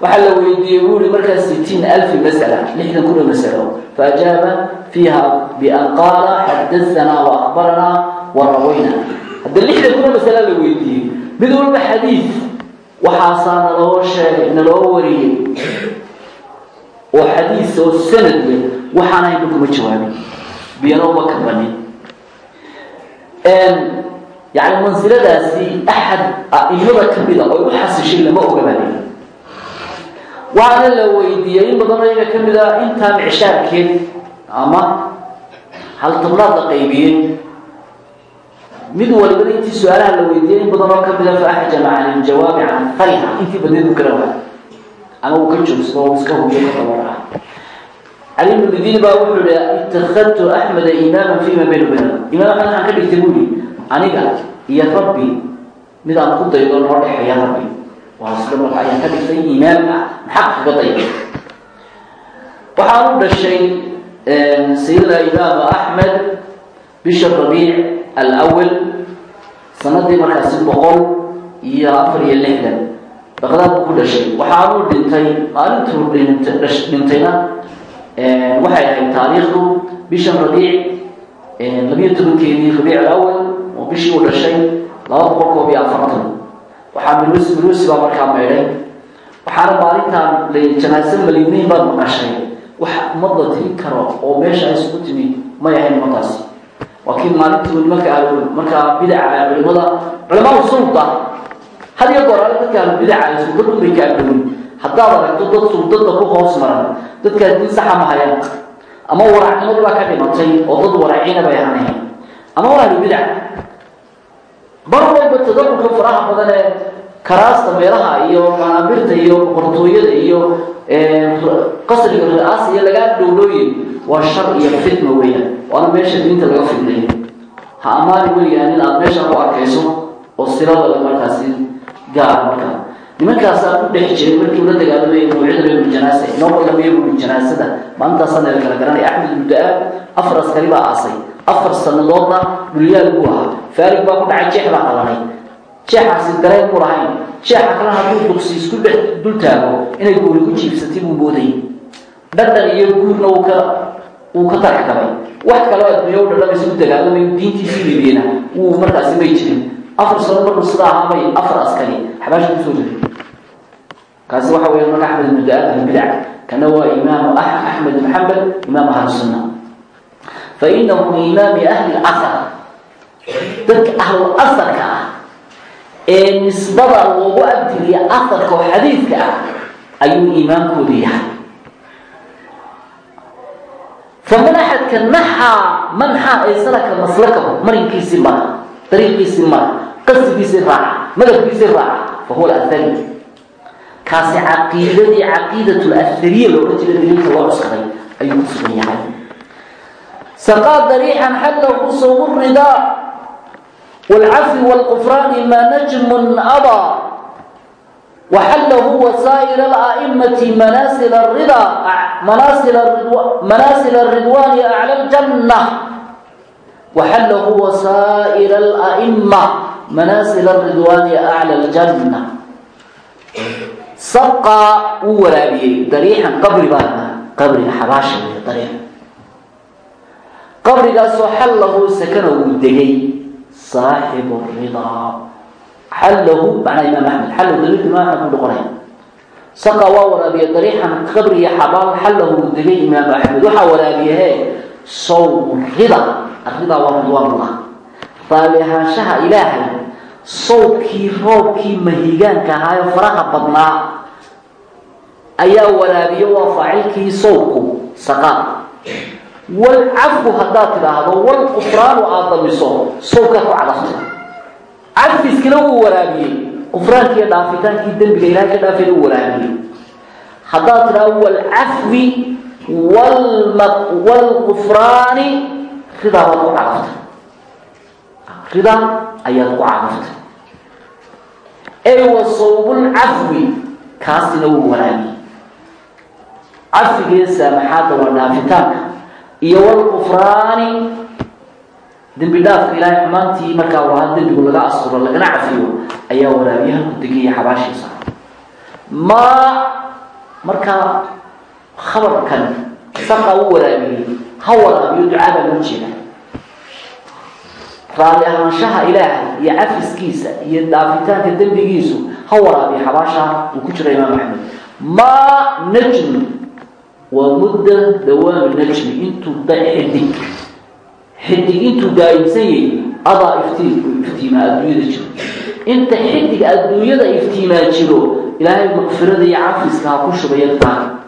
A: waxaa la weydiiyey buu ihi markaa sitiin alfi masala lixdan kuna masalo. Faajaaba fiiha bian qaala xadaanaa wa akbaranaa wa rawayna hadda lixdan kuna masala la weydiiyey mid walba xadiid waxaasaa naloo sheegay naloo wariyey. Oo xadiis oo sanad leh waxaan haynu kuma jawaabin biyano uma kabanin. Yani mansiladaasi axad aimada kamida oo u xasishay lama ogabanin waxaana la weydiiyey in badanoo iyaga ka mid a intaa micshaarkeed ama hal tablaad la qaybiyey mid walibana intii su'aalaha la weydiiyey in badan oo kamida faaxjama can iljawaabi can fariha intii badneed uu kala ama uu ka joogsado o iska hubiyo ka dabaraa cali bnu diin baa wuxuu hi itakadtu axmeda imaaman fima bayna bayna imaam axmed waxaan ka dhigtay buu yihi aniga iyo rabbi mid aan ku daydo noo dhexeeya rabbi waa marka ayaan ka dhigtay imaam ah dayda waxaan u dhashay sayidina imaamu axmed bisha rabiic alawal sanadii markaasi boqol iyo afar iyo lixdan baqdaad buu ku dhashay waxaanuu dhintay maalintuu dhintayna waxay ahayd taariikhdu bishan rabiic labiyo tobankeedii rabiic alawal oo bishii uu dhashay laba boqol koob iyo afartan waxaa milus milusi baa markaa meydhay waxaana maalintaan janaase maliinayn baad maqashay. Wax ummadda tiri karo oo meesha ay isugu timi may ahayn ummadaasi waa kii maalintii nimanka markaa bidaca culimada culamaadu sulda had iyo goor ale dadka ahlu bidaca suldadu bay ka agdhowin haddaad aragto dad suldada ku hoos maran dadkaas diin saxa ma hayaan. Ama waracnimadii baa ka dhimatay oo dad waraciina bay ahaanayn ama ahlu bidac bar walba tadakurka faraha badan ee karaasta meelaha iyo manaabirta iyo boqortooyada iyo qasriga ra'aas iyo lagaa dhowlooyin waa shar iyo fitna weeyaan. Waana meesha diinta laga fidnay ha amaani weligaa nin aad meesha ku arkayso oo silada markaasi gaara markaa nimankaasaa ku dhex jiray markii ula dagaalamay mawcida ibnu janaasa inoo ballamaya buli janaasada kala garanaya axmed ibnu da'aab afar askari baa aasay afar sanadoodna dhulyaal buu ahaa. Faarig baa ku dhacay jeex baa qalanay jeexaasi dareen mu lahayn. Jeexa kalena hadduu duqsi isku dhex dul taago inay guuri ku jiibsatay buu moodayy dhadhan iyo guurna uu ka wuu ka tarx galay wax kaloo adduunya u dhadhamaysa u dagaalamay diintiisii liibiyena wuu markaasi may jirin. Afar sano markuu sida ahaabay afar askari. Xabaasha ku soo riday kaasi waxa weya marka axmed ibnu albidac kana waa imaamu axmed xambal imaam ahlu sunna fa inahu min imaami ahli lcasar dadka ahlul asarka ah ee nisbada loogu abtiriya asarka oo xadiidka ah ayuu imaamkoodu yahay faman axadka naxaa manxaa ee salaka maslakahu marinkiisii mara dariiqiisii mara qasdigiisii raaca madabkiisii raaca fa huwa alahari kaasi caqiidadii caqiidat lahariya looga jira daliilka loo cuskaday ayuu ku saqaa dariixan xallahu sugu ridaa wاlcafi wاlqufraani ma najmun adaa waxallahu wasaa'ir اla'imati manaasil الrida manaasil الridwani aclى اljanة waxallahu wasaa'ir اla'ima manaasil الridwani aclى اljanة sabqaa wuu waraabiyey dariixan qabri baa qabriga xabaasha wey dariix qabrigaasoo xallahu sakana wuu degay. Saaxibu ridaa xallahu macnaa imaam axmed xallahu daliilka imaam axmed buu noqonaya. Saqa waa waraabiye dariixan qabri iyo xabaal xallahu uu degay imaamu axmed. Waxaa waraabiyehe sawmu rida. Arridaa waa ridwaanullah raalli ahaanshaha ilaahay sawbkii roobkii mahigaanka ahaayo faraha badnaa. Ayaa waraabiye waa faacilkii sawbku saqa walcafwu haddaad tidhaahdo walqufraanu aada damiso sawbkaa ku cadafta cafiskana wuu waraabiyey qufraankiiyo dhaafitaankii dembiga ilahay ka dhaafeeda u waraabiyey haddaad tidhaahdo walcafwi wlqufraani ridaa baad ku cadaftay ridaa ayaad ku cadaftay ey wa sawbulcafwi kaasina wuu waraabiyey cafigiiyo saamaxaadda waa dhaafitaanka iyo walqufraani dembi dhaafka ilaahay xumaantii markaa u dembigu laga asturo lagana cafiyo ayaa waraabiye halku degaya xabaashiisa. Maa markaa khabarkan saqa u waraabiyey ha waraabiyo ducaadaa loo jeeda raalli ahaanshaha ilaahay iyo cafiskiisa iyo dhaafitaanka dembigiisu ha waraabiyo xabaasha uu ku jira imaam axmed. Maa najmu waa mudda dawaami najmi intuu xidig xidig intuu daa'imsan yahay adaa iftiin iftiimaa adduunyada jiro. Inta xidig adduunyada iftiimaa jiro ilaahay maqfirada iyo cafiska ha ku shubaya taa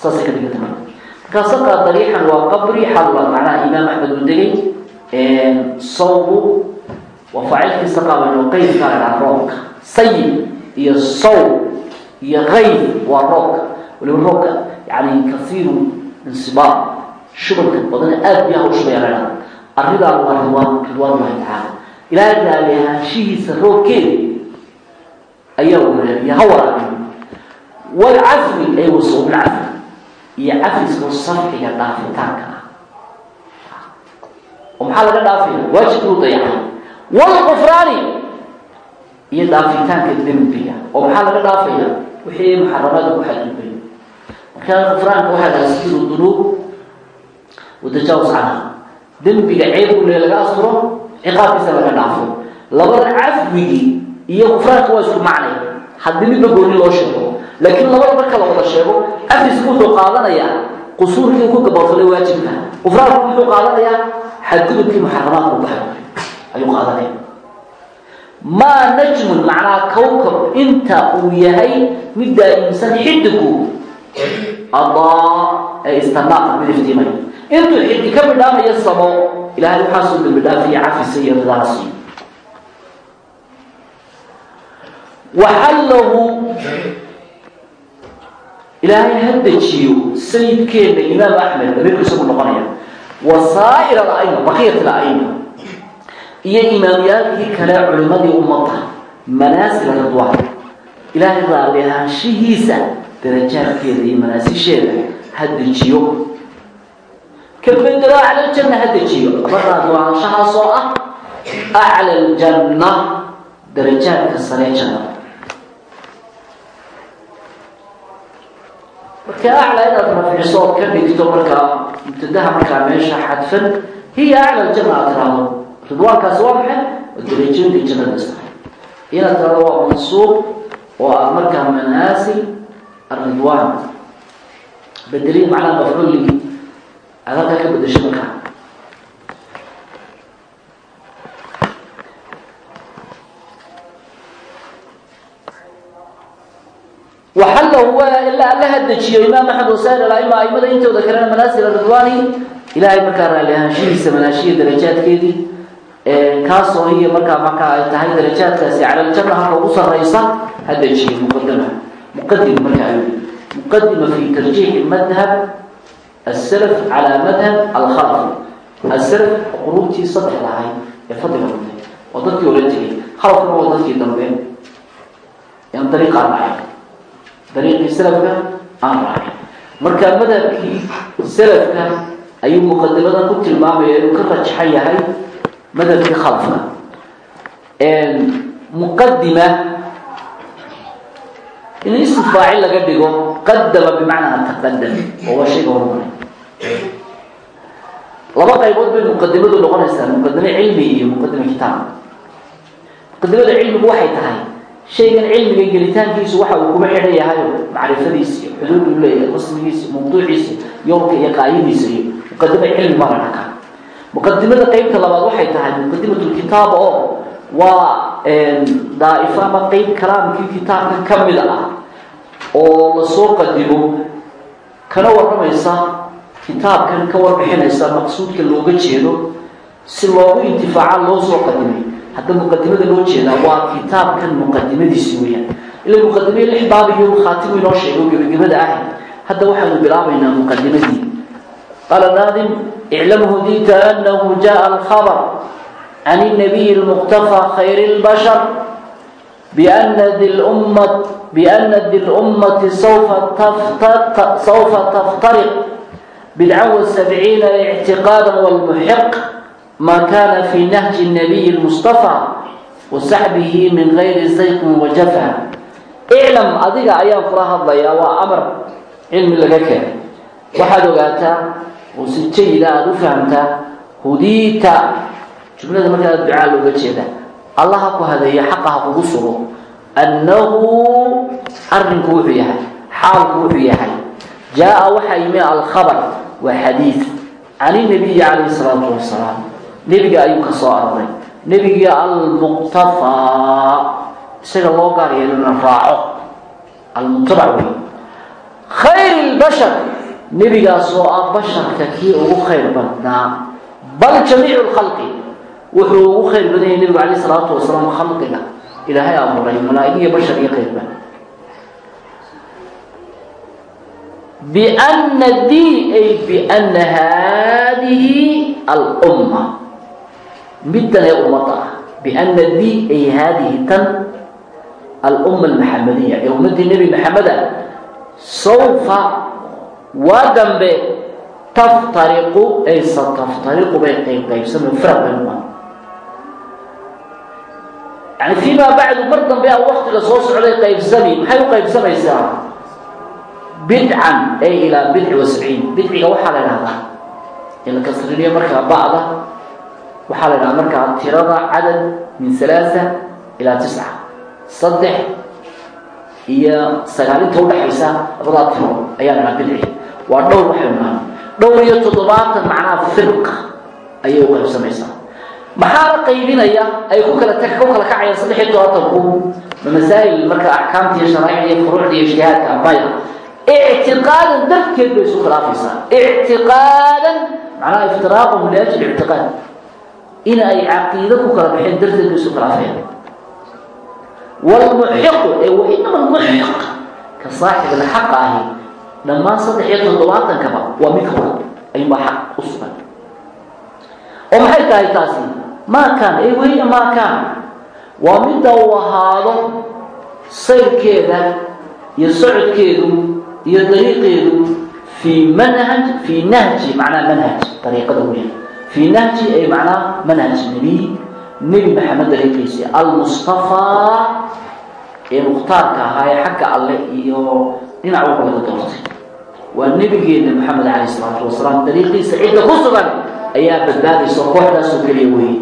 A: saasay ka dhiganta markaa saqa dariixan waa qabri xalla macnaha imaam axmed uu degay sawbu waa faacilkii saqaabano qeydkaa la dhaha roobka. Sayib iyo sawb iyo qayb waa roobka. Waliba yani kasiiru insibaab shubanka badan aada biyaha u shubaya la dhaha arridaa waa ridwaan ridwaan ullahi tacaala ilaahay raali ahaanshihiisa roobkeeda ayaa waraabiya ha waraabiyo walcafwi ay wasawbilcafwi iyo cafiska safxiga dhaafitaanka ah oo maxaa laga dhaafaya waajibkuu dayacay walqufraani iyo dhaafitaanka dembiga oo maxaa laga dhaafaya wixii muxaramaada ku xadgudbay markaa qufraanka waxaa laha siru dunuub watajaawus canha dembiga ceebku le laga asturo ciqaabkiisa laga dhaafo. Labada cafwigii iyo qufraanka waa isku macnay. Haddii midba gooni loo sheego laakiin labada marka la wada sheego cafisku wuxuu qaadanayaa qusuurkii ku gaboodfalay waajibka. Qufraanku muxuu qaadanayaa xadgudubkii muxaramaadka ku baxay ayuu qaadanaya. Maa najmun macnaha kawkab inta uu yahay mid daa'imsan xidigu adaa ee intuu xidi ka midhaamaya samo ilahay waxaasuu dambi dhaafiya cafisa iyo ridaasi waxallahu ilaahay ha dejiyo sayidkeenna imaam axmed amirku isagu noqonaya wasaa'ir alaima baqiyat alaima iyo imaamyaalkii kale culimadii ummadda manaasil ridwaan ilaahay raalli ahaanshihiisa darajaadkeeda iyo manaasisheeda ha dejiyo bedelo acla aljanna ha dejiyo abaraad waanshahaas oo ah acla aljanna darajaadka saree jannada marka aclaa inaad rafciso ood ka dhigto markaa mubtadaha markaa meesha xadfan hiya acla aljanna aad tiraahdo ridwaankaasi waa maxay darajooyinka jannada istahay inaad tirahdo waa mansuub oo ah markaa manaasil aridwaan bedeliin macnaha mafcuuligi. Aad halkaa ka bedesho markaa waxallahu waa ilaa alla ha dejiyo imaam axmed wasaa'ir alaima aimada intooda kalena manaasil aridwaani ilaahay markaa raalli ahaanshihiisa manaashiya darajaadkeedii kaasoo hiya markaa markaa ay tahay darajaadkaasi cala aljanna halka ugu sarraysa ha dejiyo muqadama muqadim markaa muqadima fi tarjiixi madhab asalaf calaa madhab alkhalaf asalaf quruubtii saddexda ahayd ee fadliga runtay oo dadkii ola tegay khalafkuna waa dadkii dambe aan dariiqaan raacay dariiqii salafka aan raacay marka madhabkii salafka ayuu muqadimadan ku tilmaamaya inuu ka rajaxan yahay madhabkii khalafka muqadima in ism faacil laga dhigo qadama bimacnaa taqadam oo waa shayga horumaray laba qaybood bay muqadimadu noqonaysaa muqadime cilmi iyo muqadime kitaab. Muqadimada cilmigu waxay tahay shaygan cilmiga gelitaankiisu waxa uu kuma xidhan yahay macrifadiisa iyo xuduud uu leeyahay qismigiisa mawduuciisa yoolka iyo qaayadiisa iyo muqadima cilmi baa muqadimada qeybta labaad waxay tahay muqadimatulkitaab oo waa daa'ifo ama qeyb kalaamkii kitaabka ka mid ah oo la soo qadimo kana warramaysa kitaabkan ka warbixinaysa maqsuudka looga jeedo si loogu intifaaca loo soo qadimay. Hadda muqadimada loo jeedaa waa kitaabkan muqadimadiisi weeyaan. Ila muqadimay lix baab iyo khaatimu inoo sheego gebagabada ah hadda waxaanu bilaabaynaa muqadimadii qaala naadim iclam hudita anahu jaa alkhabar can الnabiy اlmuqtafى khayr اlbashar biana di lummat biana di lummati sawfa taftariq bidcan wasabciina ictiqaada wاlmuxiq ma kana fi nahji الnabiy اlmustafa wasaxbihi min gayri sayqin wajafa iclam adiga ayaan kula hadlayaa waa amar cilmi laga keenay waxaad ogaataa oo si jayida aada u fahamtaa hudiita jumlada markaa ducaa looga jeeda allah ha ku hadeeyo xaqa ha kugu sugo. Annahu arrinku wuxuu yahay xaalku wuxuu yahay. Jaa-a waxaa yimi alkhabar waa xadiid can inabiyi calayhi salaatu wasalaam nebiga ayuu ka soo aroray nebigii almuqtafaa isaga loo gaar yeelona raaco. Almutabac wey khayr lbashar nebigaas oo ah basharka kii ugu khayr badnaa. Bal jamiicu lkhalqi wuxuu ugu khayr badan yahay nebigu calayh salaatu wasalaam khalqiga. Ilaahay abuuray malaa'ig iyo bashar iyo khayrba biana di ay biana haadihi alumma. Middan ee ummadda ah. Biana di ay haadihi tan alumma almaxamadiya ee ummaddii nebi maxameda sawfa waa dambe taftariqu ay sataftariqu bay qayb qaybsama bay noqon yani fii maa bacdu mar dambe a waktiga soo socday qaybsami maxay u qaybsamaysaa? Bidcan ay ilaa bidci wa sabciin bidciga waxaa la idhahdaa ila kasriniyo markaa ba'da waxaa la idhahdaa markaa tirada cadad min halaasa ilaa tisca saddex iyo sagaalinta udhaxaysa labadaa tiro ayaa la idhaha bidci. Waa dhowr waxay naan. Dhowr iyo toddobaatan macnaha firqa ayay u qaybsamaysaa maxaa la qaybinaya? Ay ku kala ku kala kacayaan saddex iyo todobaatanku ma marka axkaamta iyo sharaaicda ijtihaadka maya ictiqaadan darteed bay isu khilaafaysaa. Ictiqaadan macnaha iftiraaqum liajli ictiqaad. In ay caqiido ku kala baxeen darteed bay isu khilaafayaan. Wlmuxiqu ee wainama lmuxiq ka saaxibka xaqa ahi dhammaan saddex iyo toddobaatankaba waa mid hora ayuunbaa xaq u maa kaan ee weliya maa kaan waa midda uu ahaado sayrkeeda iyo socodkeedu iyo dariiqeedu fii manhaj fii nahji macnaa manhaj dariiqada weya fii nahji ay macnaa manhaj nebiy nebi maxamed dariiqiisi almustafaa ee mukhtaarka ahaa ee xagga alle iyo dhinac walba laga doortay. Waa nebigeena maxamed calayh isalaatu wasalaam dariiqiisa cidda ku sugan ayaa badbaadaysa kooxdaasoo keliya weeye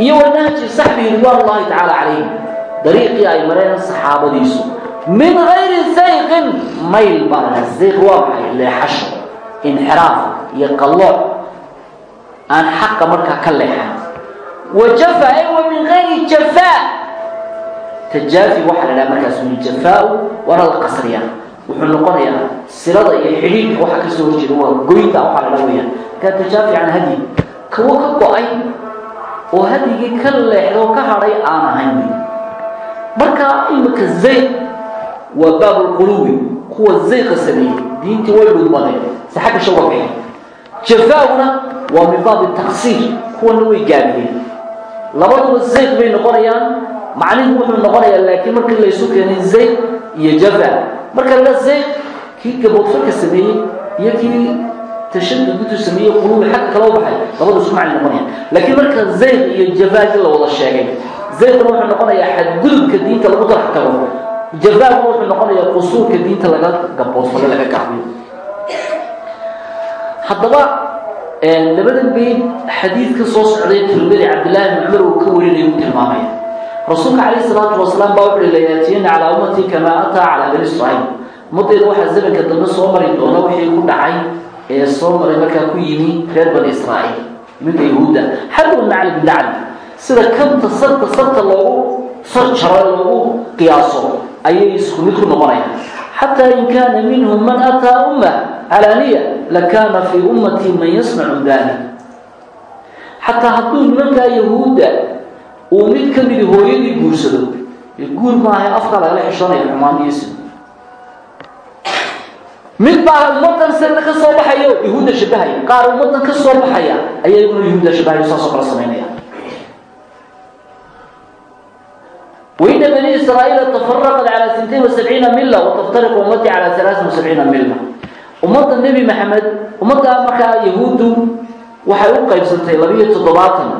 A: iyo wanahji saxbihi ridwaan ullahi tacaala calayhim dariiqii ay mareen saxaabadiisu. Min gayri sayqin mayl baa sayq waa maxay? Leexasho inxiraaf iyo qallooc aan xaqa markaa ka leexan. Wa jafa wa min gayri jafaa. Tajaafi waxaa la dhaha markaas min jafaa-u waana wuxuu noqonayaa silada iyo xidhiidhka waxa ka soo horjeeda waa goynta waxaa la dhaha weyaan markaa tajaafi can hadyi kawo ka go'ay oo hadyigii ka leexda oo ka hadhay aan ahayn. Marka imika zayq waa baabulquluwi kuwa zayqa sameeyey diintii way dhulmadeen si xagga shaga bixi jafaaguna waa min baabi taqsiir kuwana way gaabiyeen labaduba zayq bay noqonayaan macnihu wuxuu noqonayaa laakiin markii laysu keenay zayq iyo jafa marka la zayq kii gaboodfalka sameeyey iyo kii tashadud intuu sameeyey xagga kala u baxay labadu isku macni noqonayaan laakiin marka zayq iyo jafaagii la wada sheegay zayqna wuxuu noqonayaa xadgudubka diinta lagu darax tago jafaaguna wuxuu noqonayaa qusuurka diinta laga gaboodfalo laga gacbiyo haddaba labadan bayd xadiidka soo socday tirmidi cabdillaahi ibn cumar uu ka warinaya u tilmaamaya. Rasuulka calayhi salaatu wasalaam baa wuxuhi layaatiyana calaa ummatii kamaa ataa calaa bani israa'iil. Ummaddeeda waxaa zamanka dambe soo mari doona wixii ku dhacay ee soo maray markaa ku yimi reer bani israa'iil iminka yahuudda xadwa nacli binacli sida kanta sarta sarta loogu sar jaro loogu qiyaaso ayay isku mid ku noqonayaan. Xataa in kaana minhum man ataa umma calaaniya lakaana fii ummatii man yasnacu dalik xataa hadduu nimankaa yahuudda uu mid ka midi hooyadii guursado guur maaha afka lagala xishoonaya xumaan iyo sin mid baa ummadan sena ka soo baxayo yahuudda shabahaya. Qaar ummadan ka soo baxaya ayaa iyaguna yahuudda shabahayo saasoo kala samaynaya waina bani israa'iila tafaraqat calaa sintain wa sabciina milla wataftariqu ummatii calaa alaain wa sabciina milla. Ummadda nebi maxamed ummaddaa markaa yahuuddu waxay u qaybsantay labiyo toddobaatan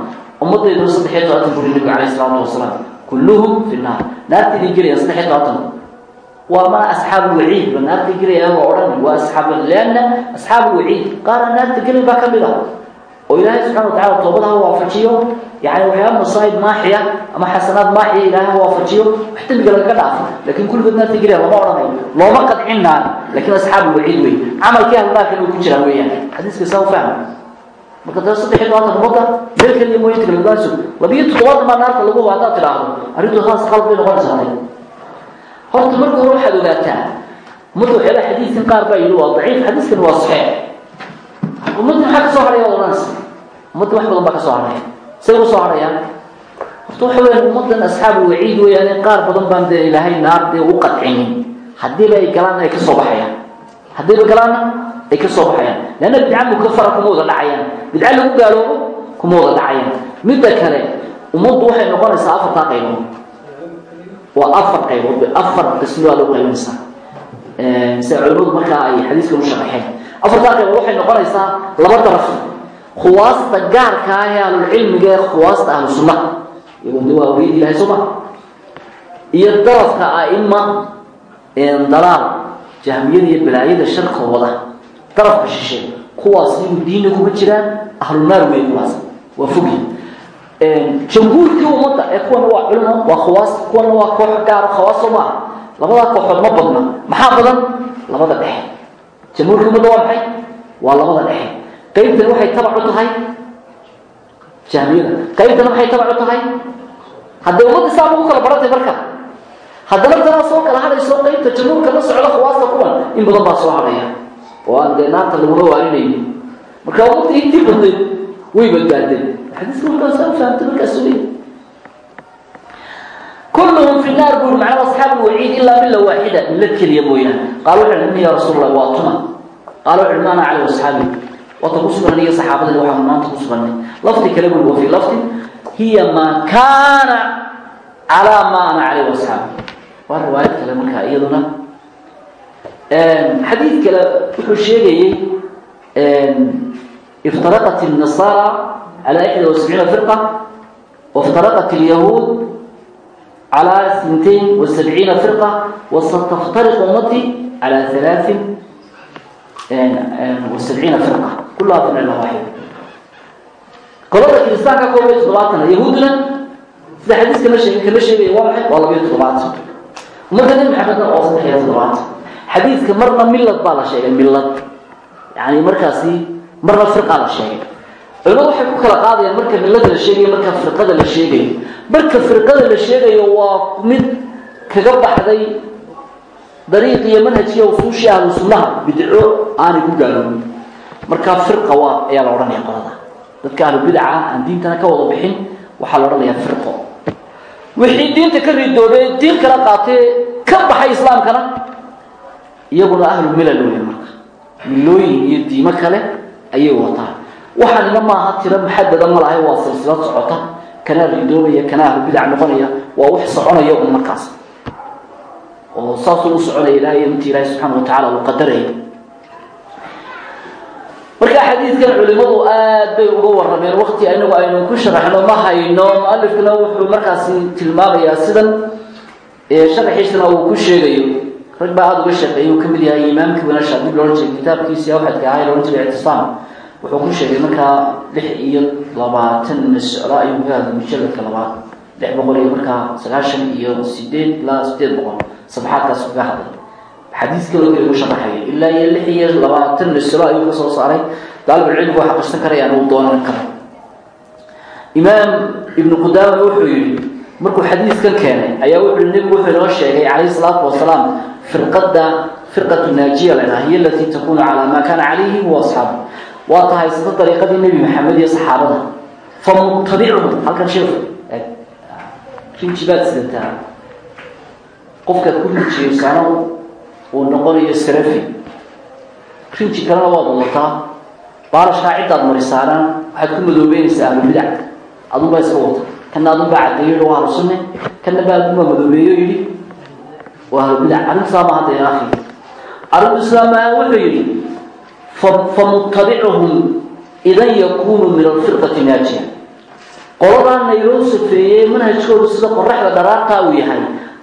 A: ummaddeeduna saddexiyo todobaatan buri nebigu calayh isalaatu wasalaam kulluhum fi waa ma asxaabu waciid ba naarta gelaya waa odhan waa asxaab lianna asxaabu waciid qaara naarta gelay baa ka mid ah oo ilaahay subxana wa tacala toobadaha waafajiyo. Yani waxyaaba masaa'ib maaxiya ama xasanaad maaxiya ilaahay waafajiyo. Wax dembiga lagaga dhaafo laakiin kulligood naarta gelaya lama odhanayo looma qadcin naar laakiin asxaabu waciid wey. Camalkii ahlunaarkan way ku jiraan weeyaan. Xadiiska saa u fahma marka dee saddex iyo todobaatan ummadda meel keliya mooyinta kala gaaso labiyo toddobaatan baa naarta lagu hubo haddaad tidhaahdo. Arrintu saas qalad bay noqonaysaa horta marka hore waxaad ogaataa ummadda waxyaaba xadiidkan qaar baa yidhi waa daciif xadiiskan waa saxiix. Ummadda maxaa ka soo hadhaya waad odhanaysa ummadda wax badan baa ka soo hadhaya say uga soo hadhayaan horta waxa weeyaan ummaddan asxaabu waciid weeyaane qaar badan baan dee ilaahay naar dee u qadcinin haddiiba ay galaanna ay ka soo baxayaan. Haddiiba galaanna ay ka soo baxayaan. Leanna bidca mukafara kuma wada dhacayaan. Bidca lagu gaaloobo kuma wada dhacayaan. Midda kale ummaddu waxay noqonaysaa afartaa qaybood waa afar qaybood afar qismi baa lagu qaybinaysaa sida culimadu markaa ay xadiiska u sharaxeen. Afartaa qaybood waxay noqonaysaa laba daraf. Khuwaasta gaarka ah ee ahlulcilmiga ee khuwaasta ahlu sunnaha iyagoo de waa awliyad ilahay soo ma. Iyo darafka aima dalaal jahmiyada iyo balaayada sharka wada. Darafka shishe kuwaas iyagu diinna kuma jiraan ahlunaar wey kuwaas. Waa fogi jamhuurkii ummadda ee kuwana waa culimo waa khawaas kuwana waa koox gaaro khawaaso maaha labadaa kooxood ma badna maxaa badan? Labada dhexe. Jamhuurkii ummadda waa maxay? Waa labada dhexe. Qaybtani waxay tabac u tahay? Jahmiyada qaybtana maxay tabac u tahay? Haddee ummadda saa ugu kala barantay marka haddana tanaa soo kala hadhayso qaybta jamhuurka la socda khawaasta kuwan in badan baa soo hadhaya. Oo aan dee naarta laguna waaninayni marka ummadda intii badnayd way badbaadeen xadiisku markaasa ufahamtay markaas wey kulluhum fi naar buuri macnaa asxaabu lwaciid ilaa mila waaxida mid keliya mooyaane qaala wuxu ihi ya rasuul allah waa tuma qaala wuxu ihi ma ana cali asxaabi waata ku sugan aniga saxaabadayda waxaan maanta ku sugannay lafdi kale buri wa fii lafdi hiya maa kaana calaa maa ana calay asxaabi waa riwaayad kale markaa iyaduna xadiid kale wuxuu sheegayey iftaraqat الnasaara calى ixda وasabciina firqa wاftaraqat اlyahuud calى sintain وasabciina firqa wasataftariq ummati calى alaaثin وasabciina firqa kulaha fi cila waaxid qolada kiristaanka koob iyo toddobaatana yahuudna sida xadiis kama sheeg kama sheegaya waa maxay waa labiyo toddobaatan ummadda nebi maxamedna oo saddex iyo toddobaatan xadiidka marna millad baa la sheegay millad yani markaasi marna firqaa la sheegay culimadu waxay ku kala qaadayaan marka millada la sheegayo marka firqada la sheegayo marka firqada la sheegayo waa mid kaga baxday dariiq iyo manhajkiiyo usuushii ahlu sunnaha. Bidco aanay ku gaaloobin marka firqa waa ayaa la odhanaya qolada. Dadka ahlu bidaca aan diintana ka wada bixin waxaa la odhanayaa firqo. Wixii diinta ka ridoobay diin kala qaatee ka baxay islaamkana iyaguna ahlu milal wey marka. Milooyin iyo diimo kale ayay wataan waxaanina maaha tiro maxadada ma lahay waa silsilad socota. Kanaa ridoobaya kanaa ahlu bidac noqonaya waa wax soconaya un markaas. Oo saasuu u soconaya ilahay intii ilaahay subxaana wa tacala uu qadaraya marka xadiidkan culimadu aad bay uga warrameen. Wakti inagu aynu ku sharaxno ma hayno. Mualifkuna wuxuu markaasi tilmaamayaa sidan sharaxiisana uu ku sheegayo. Rag baa aada uga shaqeeyay uu yahay imaamkii wanaasha dib loohan jiray kitaabkiisii awxadka ahaa loohan jiray ictisaam wuxuu ku sheegay markaa lix iyo labaatan mas'alo ayuu ka hadlay mujalladka labaad. Lix boqol iyo markaa sagaashan iyo sideed ilaa sideed boqol. Sabaxaadkaas kaga hadlay. Xadiis kaloo kale ugu sharaxaya ilaa iyo lix iyo labaatan masalo ayuu ka soo saaray. Daalibulcilmigu waxa qarsan karayaan uu doonan karo imaam ibnu qudaama wuxuu yihi markuu xadiiskan keenay ayaa wuxuu nebigu wuxuu inoo sheegay calayhi salaatu wasalaam firqadda firqatu naajiya la dhaha hiya alatii takunu calaa maa kaana calayhi huwa asxaabu waa ta haysata dariiqadii nebi maxamed iyo saxaabada. Fa mutabicuhum halkan sheekh. Rinji baad sidataa. Qofkaad ku rinjiyeysaano uu noqonayo sarafi. Rinji kalena waad wadataa baalashkaa ciddaad marisaanaan waxaad ku madoobeynaysaa ahlubidac adunbaa iska wata. Kana adunbaa caddeeyo yihi waa ahlu sunne kana baa adunbaa madoobeeyo yidhi waa ahlubidac arrintusaa ma hadda akhi arrintu maa wuxuu yidhi fa mutabicuhum idan yakunu min alfirqati naajiya qoladaa nayloo safeeyey manhajkoodu sida qoraxda dharaartaa uu yahay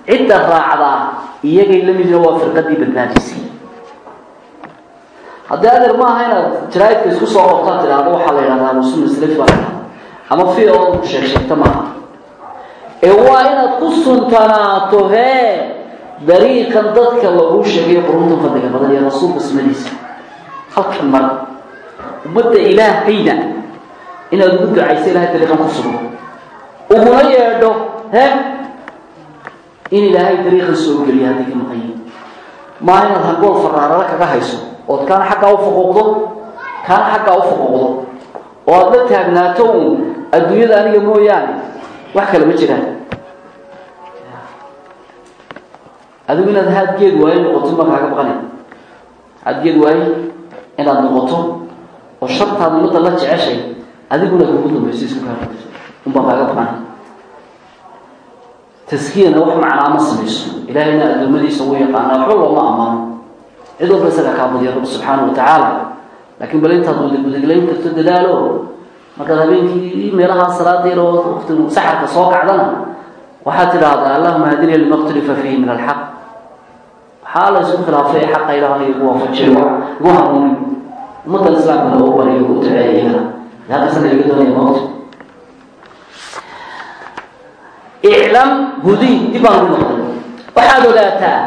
A: cidda raacdaa iyagay la midina waa firqadii badbaadisay. Haddii adeer ma aha inaad jaraa'idka isku soo qortaa tidhaahdo waxaa la yidhahdaa muslim slaf baa la ama fi oo maaha ee waa inaad ku suntanaato hee dariiqan dadka laguu sheegayo quruntan fadliga badan iyo rasuulka sunnadiisa halkan mar. Ummadda ilaahayna inaad ugu ducaysa ilahay dariiqan ku sugo. Uguna yeedho he? In ilaahay dariiqan soo geliya haddii ka maqayin. Maaha inaad hangool faraarala kaga hayso ood kaana xaggaa u fuquuqdo? Kaana xaggaa u fuquuqdo? Oo aada la taagnaato uun adduunyada aniga mooyaane? Wax kale ma jiraan. Adigu inaad haadgeed waayo noqoto ma kaaga baqanay haadgeed waayo inaad noqoto oo shartaad ummadda la jeceshay adiguna kugu dambayso isku kaa unbaa kaaga baqanay taskiyana wax macnaa ma samayso. Ilaahayna addoommadiisa uu yaqaana waxba looma ammaano cid walba isagaa kaa badiya rabbi subxaana wa tacaala. Laakiin bal intaad gudagudiglayn karto dadaalo markaad habeenkii meelahaa salaada yar oo waqti saxarka soo kacdana waxaad tidhaahdaa allahuma hadini lima اktalifa fiihi min alxaq waxaa la isku khilaafay xaqa ilaahay igu waafajiyo igu hanuuni ummaddan islaamkana oo bariyo u duceeya iyagana halkaasna laga doonaya mawta iclam hudiy dib baan ugu noqday waxaad ogaataa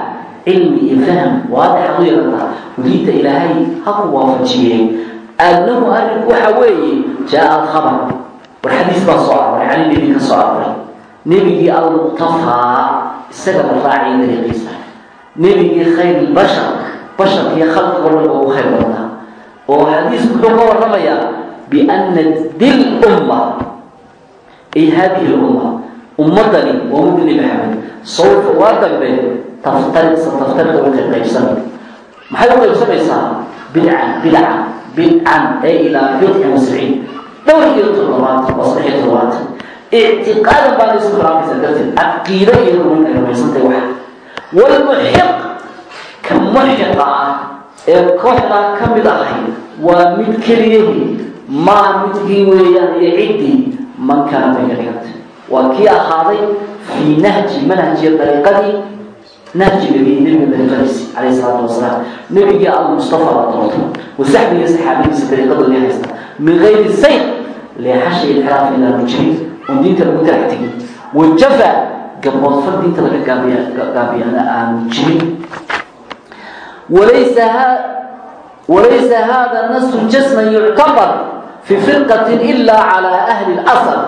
A: cilmi iyo fahm waadixad u yeelataa hudiinta ilaahay ha ku waafajiyey annahu arrinku waxa weeye jaa alkhabar war xadiis baa soo aroray cali nebi ka soo aroray nebigii almuqtafaa isaga la raacaya dariiqiisa nebigii khayr bashar basharkii khalqigo dhan ugu khayr badnaa oo xadiisku wuxuu ka warramayaa biana dil umma ay hadihi lumma ummadani waa ummadda nebi maxamed sawfa waa dambe taftariq sataftariq way qaybqaybsan maxay u qaybsamaysaa bidcan bidcan bidcan ee ilaa bidci wasciin dhowr iyo toddobaatan waa saddex iyo toddobaatan ictiqaadan baana isku khilaafaysaa darteed caqiido iyo rumayn ay rumaysantay wax walmuxiq ka muxiqa ah ee kooxdaa ka mid ahay waa mid keliyahi maa midkii weeyaan iyo ciddii man kaana bay ka dhigantay waa kii ahaaday fii nahji manhajiya dariiqadii nahji nabi nebiga dariiqadiisi calayhi salaatu wasalaam nebigii almustafa la doorto wasaxbiga saxaabadiisa dariiqadoodii haysta min gayri sayq leexasha ilxiraaf inaanu jirin oon diinta lagu talax tegin wajafa gabboodfar diinta laga gaabiya gaabiyana aanu jirin walaysa ha walaysa hada nasu jasman yuctabar fi firqatin ila cala ahli اlasr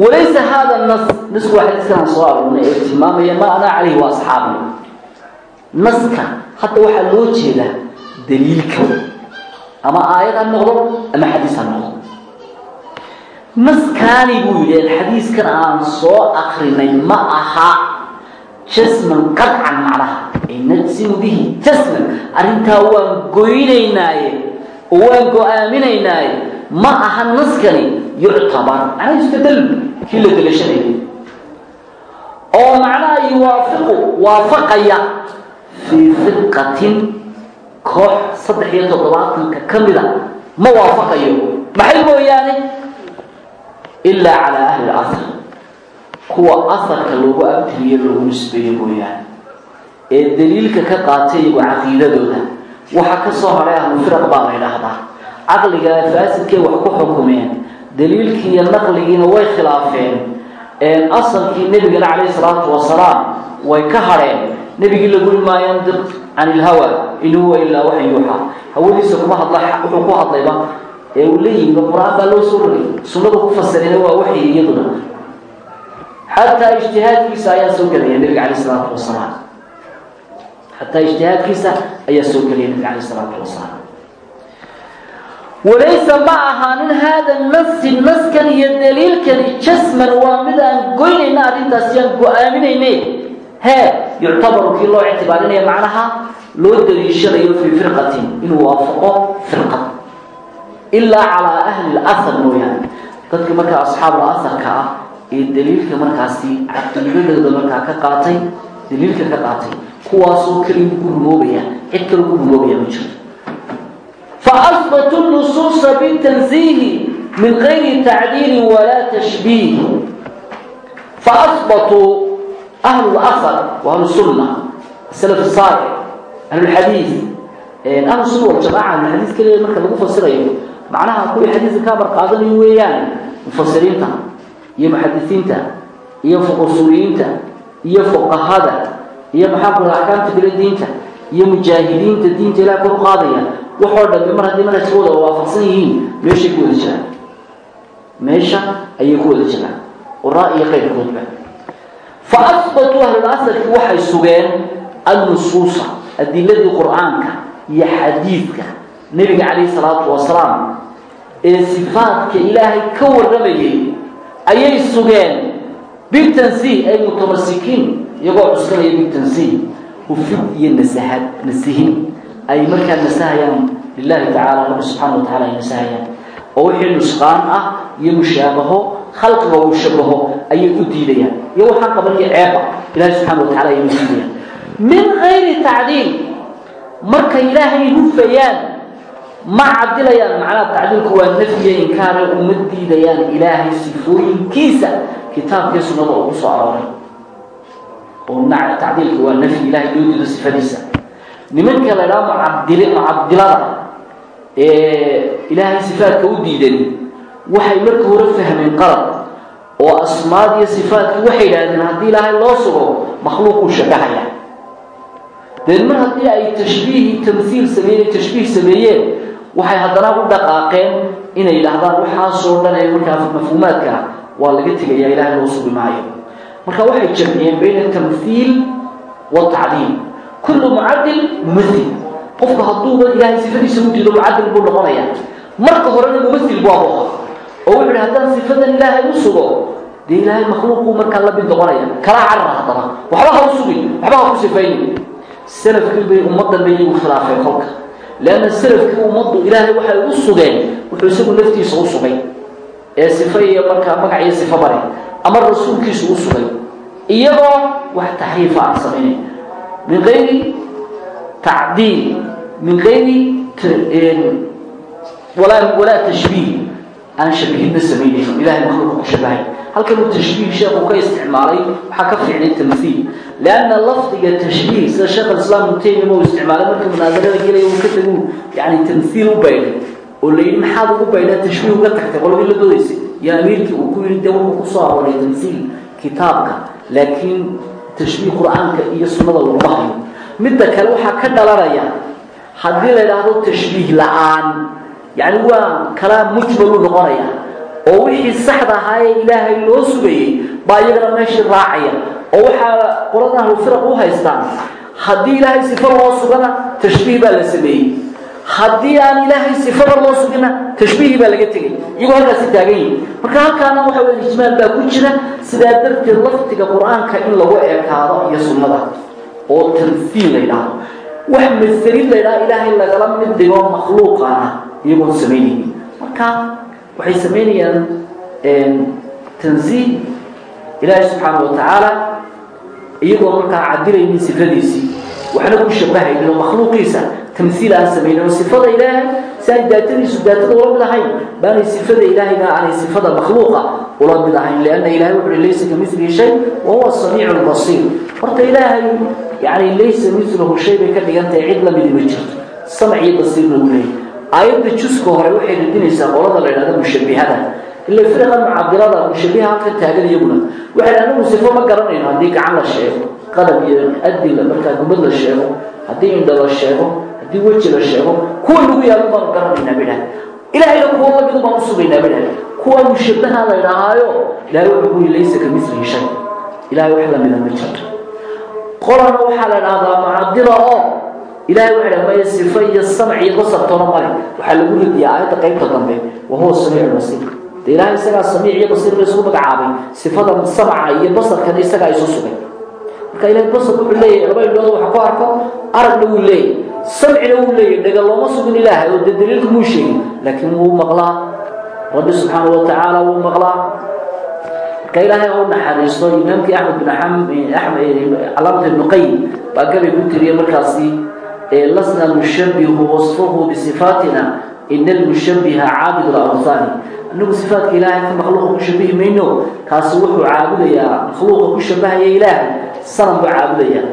A: walaysa hada nas nasku waa xadiiskan soo aroornay ee tilmaamaya ma ana calayhi wa asxaabi naska hadda waxaa loo jeedaa daliilka. Ama aayad ha noqdo ama xadiis ha noqdo naskaani buu yidhi xadiiskan aan soo akrinay ma aha jasman qadcan macnaha. Ay najsimu bihi jasman. Arrintaa waan goynaynaaye oo waan go'aaminaynaaye. Ma aha naskani. Yuctabar. Macnaha isbeddel kii la delashanayay oo macnaha yuwaafiqu waafaqaya fii firqatin koox saddex iyo toddobaatanka ka mida ma waafaqayo. Maxay mooyaane ilaa calaa ahli lasr kuwa asarka loogu abtiriye loogu nisbeeye mooyaane ee daliilka ka qaatay iyagu caqiidadooda waxa ka soo hadhay ahlu firaq baa la ydhaahdaa caqliga faasidkay wax ku xukumeen daliilkii iyo naqligiina way khilaafeen asalkii nebigana calayhi salaatu wasalaam way ka hadheen nebigii laguli maayo yandiq can ilhawa in huwa ilaa waxan yuuxa hawadiisa kuma hadla wuxuu ku hadlayba ee uu la yimid qur'aan baa loo soo rogay sunnadu ku fasirina waa waxyi iyaduna. Xataa ijtihaadkiisa ayaa soo gelaya nebiga calayh isalaatu wasalaam xataa ijtihaadkiisa ayaa soo gelaya nebiga calayh isalaatu wasalaam walaysa ma ahaanin haada nasi naskan iyo daliilkani jasman waa mid aan goynayna arrintaasi aan go'aaminayne hee yuctabaru kii loo ictibaarinaya macnaha loo daliishanayo fii firqatin inuu waafaqo firqad ilaa calaa ahli lahar mooyaane. Dadka markaa asxaabul aharka ah ee daliilka markaasi caqiidadooda markaa ka qaatay daliilka ka qaatay kuwaasoo keligu ku rumoobaya cid kale ku rumoobaya ma jirto faasbatuu nusuusa bitanziihi min gayri tacdiilin walaa tashbiih. Faasbatuu ahlu lahar wa ahlu sunna salaf saalix ahlulxadiid ahlu sunna waljamaca ahlulxadiid keliya marka lagu fasirayo macnaha kuwii xadiidka ka abar qaadanayo weeyaan mufasiriinta iyo muxadisiinta iyo usuuliyiinta iyo fuqahada iyo maxaa ku axkaamta kale diinta iyo mujaahidiinta diinta ilaah kor u qaadaya waxoo dhammi mar haddii manhajkooda waafaqsan yihiin meeshay ku wada jiraan meesha ayay ku wada jiraan. Quraa iyo qayrkoodba fa asbatuu ahlulasarki waxay sugeen annusuusa adiladii qur'aanka iyo xadiidka. Nebiga calayhi salaatu wasalaam ee sifaadka ilaahay ka warramayay ayay sugeen. Bitansiih ay mutamasikiin iyagoo cuskanaya bitansiih hufid iyo nasahad nasihin ay markaa nasahayaan lilahi tacala rabbi subxana wa tacala ay nasahayaan. Oo wixii nusqaan ah iyo mushaabaho khalqiga uu shabaho ayay u diidayaan. Iyo waxaan qabanaya ceeba ilahi subxana wa tacala ayay u diidayaan. Min gayri tacdiil markay ilaahay hufayaan ma cadilayaan macnaha tacdiilku waa nafyiyo inkaare uma diidayaan ilaahay sifooyinkiisa kitaabkii sunnada ku soo arooray. Oo tacdiilka waa nafyi ilahay loo diido sifadiisa. Nimanka la idhaha mucabdil mucabdilada ee ilaahay sifaadka u diidan waxay marka hore fahmeen qalab oo asmaad iyo sifaadkii waxay yidhahdeen haddii ilaahay loo sugo makhluuquu shabahaya deen mar haddii ay tashbiihi tamhiil sameeyeen tashbiih sameeyeen waxay haddana u dhaqaaqeen inay yidhaahdaan waxaasoo dhan ee markaa mafhuumaadka waa laga tegaya ilaahay loo sugi maayo. Marka waxay jamciyeen bayna atamhiil watacdiil kullu mucadil mumathil. Qofku hadduuba ilaahay sifadiisa u diido mucadil buu noqonaya marka horena mumathil buu aboha oo wuxu ihi haddaan sifadan ilaahay u sugo dee ilaahay makhluuquu markaa la mid noqonaya kala carara haddana. Waxba ha u sugin waxba ha ku sifaynin. Salafkii bay ummaddan bay iyagu khilaafeen kolka leanna salafkii ummaddu ilaahay waxay u sugeen wuxuu isagu naftiisa u sugay ee sifa iyo markaa magac iyo sifo bare ama rasuulkiisu u sugay iyagoo wax taxriifa aan samaynayn min gayri tacdiil min gayri walaa tashbiih aan shabihidna samaynayno ilahay makhluuqa ku shabahay halkan tashbiih sheekhu ka isticmaalay waxaa ka fiicnay tamhiil lianna lafdiga tashbiih sida sheekh alislaam taymiya uu isticmaalay markii munaadarada gelaya uu ka tagu yani tamhiil u baydhay oo la yidhi maxaad ugu baydhaa tashbiih uga tagtay? Qolobay la doodaysay iyo amiirkii uu ku yidhi dee wuxuu ku soo arooray tamhiil kitaabka laakiin tashbiih qur'aanka iyo sunnada laguma hayo. Midda kale waxaa ka dhalanaya haddii la idhaahdo tashbiih la'aan yacni waa kalaam mujmaluu noqonaya oo wixii saxda ahaa ee ilaahay loo sugayey baa iyagana meeshii raacaya oo waxaa qolada ahlufiraq u haystaan haddii ilaahay sifo loo sugana tashbiih baa la sameeyey. Haddii aan ilaahay sifada loo sugina tashbiihii baa laga tegay iyagoo halkaasi taagan yihiin marka halkaana waxa weya ijmaal baa ku jira sidaa darteed laftiga qur'aanka in lagu ekaado iyo sunnada oo tamhiil la ydhaahdo wax masalid la ydhaha ilaahay lagala mid dhigo makhluuqana iyagoon samaynaynin marka waxay samaynayaan tanziih ilaahay subxaana wa iyagoo markaa cadiraynin sifadiisii waxna ku shabahaynin makhluuqiisa tamhiil aan sifada ilaahay si daatadiisu daatada ula mid ahayn baanay sifada ilaahayna aanay sifada makhluuqa ula mid ahayn. Lianna ilahay wuxu uhi laysa kamilihi shay wa samiicu lbasiir horta ilaahay yani laysa milahu shay bay ka dhigan tahay cid lamidi ma jirto. Samac iyo basiirna u leeyahy aayadda juska hore waxay radinaysaa qolada la idhahdo mushabihada. Ila firqa mucadilada mushabiha halka taagan iyaguna. Waxay anagu sifo ma garanayno haddii gacan la sheego qalab iyo adila markaa gubad la sheego haddii indho la sheego haddii weji la sheego kuwa lagu yaalo baanu garanaynaa bidhah ilahayna kuwa lamidu baan usugaynaa bidhah kuwa mushabaha la idhahaayo ilahay wuxuu ku yii laysa ka mislihi shay. Ilahay wax lamida ma jirto. Qolana waxaa la idhahdaa mucadila oo ilahay waxa dha maya sifo iyo samc iyo basartoona male waxaa lagu radiyaa aayadda qaybta dambe wa huwa samiic basiir de ilahay isagaa samiic iyo basiir ba isugu magacaabay sifada samca iyo basarkana isagaa isu sugay marka ilahay basar wuxuu leeyahy laba indhood waxa ku arko aragna wuu leeyahy samcina wuu leeyahy dhega looma sugin ilaahay oo dee daliilka muu sheegin laakiin wuu maqlaa rabbi subxaana wa tacaala wuu maqlaa marka ilaahay u naxariisto imaamkii axmed bin axmed calaamata ibnu qayim baa gabay ku tiriye markaasi lasna nushabihu wasfahu bisifaatina ina almushabiha caabid lawhaani anagu sifaatka ilaahay ka makhluuqa ku shabihi mayno kaasi wuxuu caabudayaa makhluuqa ku shabahaya ilaahay sanam buu caabudayaa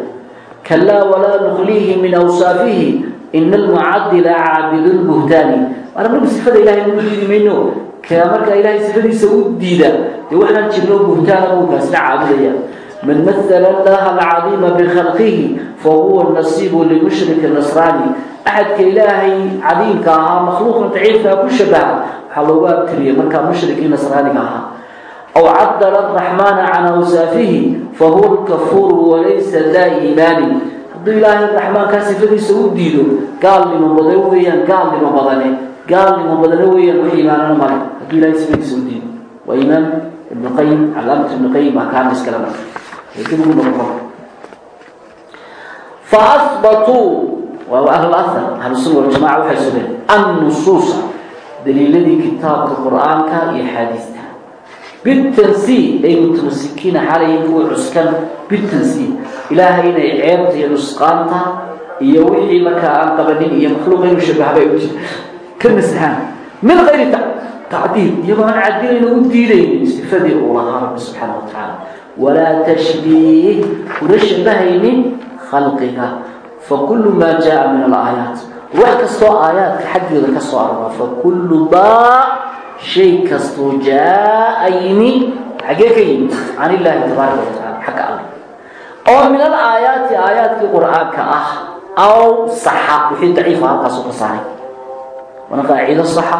A: kalaa walaa nukliihi min awsaafihi ina almucadila caabidu lbuhtaani mar anagu sifada ilahay nagu diidi mayno ka markaa ilaahay sifadiisa u diida dee waxaan jirno buhtaana buu kaasina caabudaya man maala allaha alcadiima bikhalqihi fahuwa nasiibu limushrik nasraani axadka ilaahay cadiimka ahaa makhluuqan daciifkaa ku shabaha waxaa loogu abtiriyay markaa mushrikii nasraaniga ahaa aw cadala araxmaana can awsaafihi fahuwa lkafuuru walaysa daa iimaani hadduu ilaahay raxmaankaa sifadiisa u diido gaalnimo badan weeyaan gaalnimo badane gaalnimo badane weeyaan wax iimaanana male hadduu ilahay sifadiisa u diido waa iimaan ibn qayim calaamat ibn qayim baa fabatuu waaba ahl ar ahlusunna waljamaca waxay sugeen annusuusa daliiladii kitaabka qur'aanka iyo axaadiista bitansiih ay mutamassikiina xalayhi kuwa cuskan bitansiih ilaahay inay ceebta iyo nusqaanta iyo wixii markaa aan qabanin iyo makhluuqa inuu shabahba ay u jira ka nashaan min ayri tacdiil iyagoo aan caddilayna u diidaynin sifadii uu lahaa rabbi subxaana wa walaa tashbiih kuna shabahaynin khalqiga fakulu maa jaءa min alaayaat wax kastoo aayaadka xaggeeda ka soo arora fakulu maa shay kastoo jaa-a yimi xaggee ka yimi can illaahi tabaaraka watacaala xagga alla oo min al aayaati aayaadkii qur'aanka ah aw saxa wixii daciifa halkaasuu ka saaray waana qaacido saxa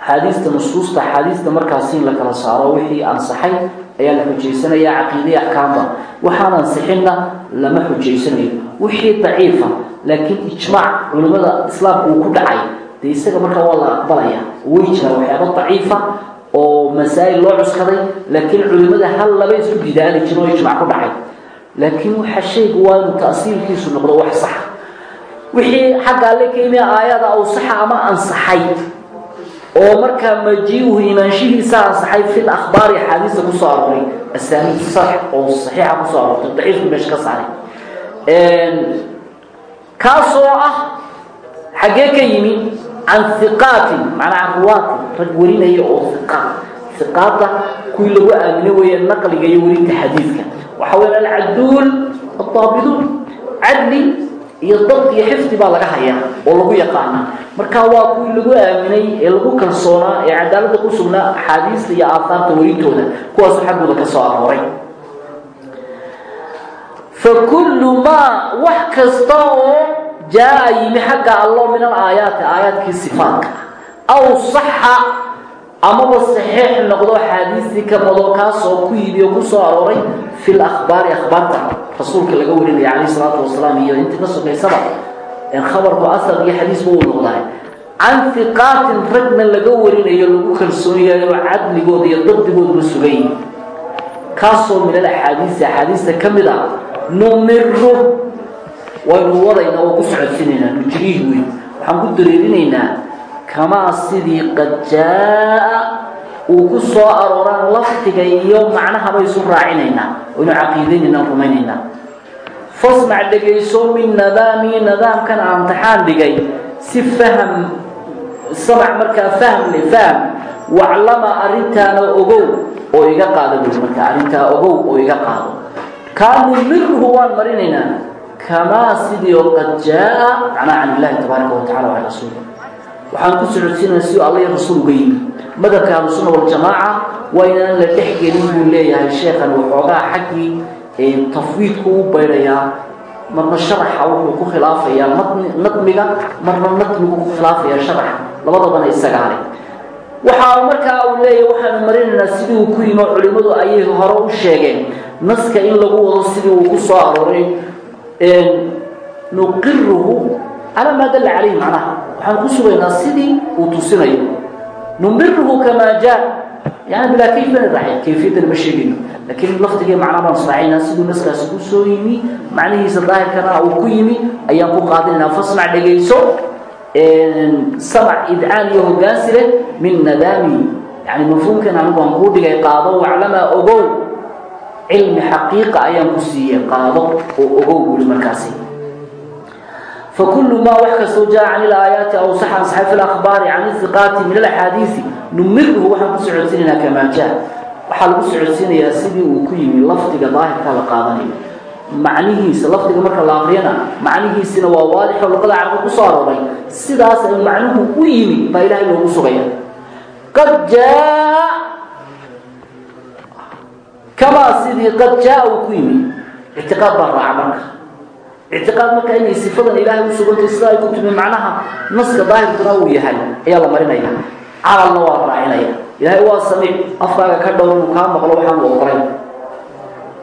A: axaadiista nusuusta axaadiista markaas in la kala saaro wixii ansaxay ayaa la xujaysanayaa caqiidaya axkaamba waxaan ansixinna lama xujaysanayo wixii daciifa laakiin ijmaac culimmada islaamka uu ku dhacay dee isaga markaa waa la aqbalaya. Way jiraan waxyaaba daciifa oo masaa'il loo cuskaday laakiin culimmada hal laba isku diidaani jirin oo ijmaac ku dhacay. Laakiin waxa shaygu waa inuu ta'siilkiisu noqdo wax saxa wixii xagga alle yimi aayada aw saxa ama ansaxay oo markaa majiiuhu imaanshihiisa ansaxay fi lakhbaari axaadiista ku soo arooray. Asaaniid sax oo saxiixa ku soo aroortay daciifku meesha ka saaray. Kaasoo ah xaggee ka yimi can hiqaatin macnaa can ruwaatin rag warinaya oo hiqaat hiqaada kuwii lagu aamino weeye naqliga iyo werinta xadiidka. Waxa weya alcaduul adaabiduun cadli iyo dad iyo xifdi baa laga hayaa oo lagu yaqaana marka waa kuwii lagu aaminay ee lagu kalsoonaa ee cadaaladda ku sugnaa axaadiista iyo aahaarta werintooda kuwaasu xaggooda ka soo arooray. Fa kullu maa wax kasta oo jaa-a yimi xagga allo min alaayaati aayaadkii sifaatka aw saxa amaba saxiix noqdo axaadiistii ka mado kaasoo ku yimi oo ku soo arooray fi lakhbaari akhbaarta rasuulka laga warinaya calayh isalaatu wasalaam iyo intii ka sokaysaba khabarku asal iyo xadiisba uu noqdaay can hiqaatin ragna laga warinayo lagu kalsoon yahay oo cadligooda iyo dabdigooduba sugan yihi kaasoo min alaxaadiisi axaadiista ka mid ah numiru waynu wadaynaa oo ku socodsiinaynaa nujriih wey waxaan ku dareerinaynaa kamaa sidii qad jaa-a uu ku soo arooraan lafdiga iyo macnahaba isu raacinaynaa waynu caqiidaynaynaa rumaynaynaa. Fasmac dhegayso min nadaami nadaamkan aan taxaan dhigay si faham samac markaa fahm le fahm waclama arrintaana ogow oo iga qaado bui markaa arrintaa ogow oo iga qaado. Kaa numirhu waan marinaynaa kamaa sidii oo qad jaa-a macnaa can illaahi tabaaraka wa tacala waxaan ku socodsiinaya si alla rasuul uga yimi madhabka ahlusunna waljamaaca waa inaan la dhex gelin buu leeyahay sheekhan waxoogaa xaggii tafwiidku u bayrayaa marna sharaxa wuxuu ku khilaafayaa nadmiga marna nadmigu ku khilaafayaa sharaxa labadabana isagaale waxaa markaa uu leeyahy waxaanu marinaynaa sidii uu ku yimo culimmadu ayay hore u sheegeen. Naska in lagu wado sidii uu ku soo arooray nuqiruhu calaa maa dalla calayhi macnaha waxaan ku sugaynaa sidii uu tusinayo. Numiruhu kamaa jaa yani bilaa kayfana raacay. Kayfiyadana ma sheegayno laakiin lafdigii macnaa baan israacaynaa siduu naskaasi ku soo yimi macnihiisa daahirkana uu ku yimi. Ayaan ku qaadinaynaa. Fasmac dhegayso. Samac idcaan iyo hogaansi leh min nadaami. Yani mafhuumkan anigu aan kuu dhigay qaado waclamaa ogow. Cilmi xaqiiqa ayaan ku siiyey qaado oo ogow buli markaasi fakulu maa wax kastoo jaa can ilaayaati aw sax ansaxay fi lakhbaari can iiqaati min alaxaadiisi numirhu waxaan ku socodsiinaynaa kamaa jaa waxaa lagu socodsiinayaa sidii uu ku yimi lafdiga daahirkaa la qaadanayo macnihiisa lafdiga marka la aqriyana macnihiisina waa waadixoo luqada carbi ku soo arooray sidaas ay macnuhu u yimi baa ilaahay loogu sugaya qad jaa kamaa sidii qad ku yimi ictiqaad baa raaca inay sifadan ilaahay u sugantay sida ay ku timi macnaha naska daahirkuna uu yahay ayaa la marinaya. Calalna waa raacinaya. Ilaahay waa samiic afkaaga ka dhow inuu kaa maqlo waxaan u ogoray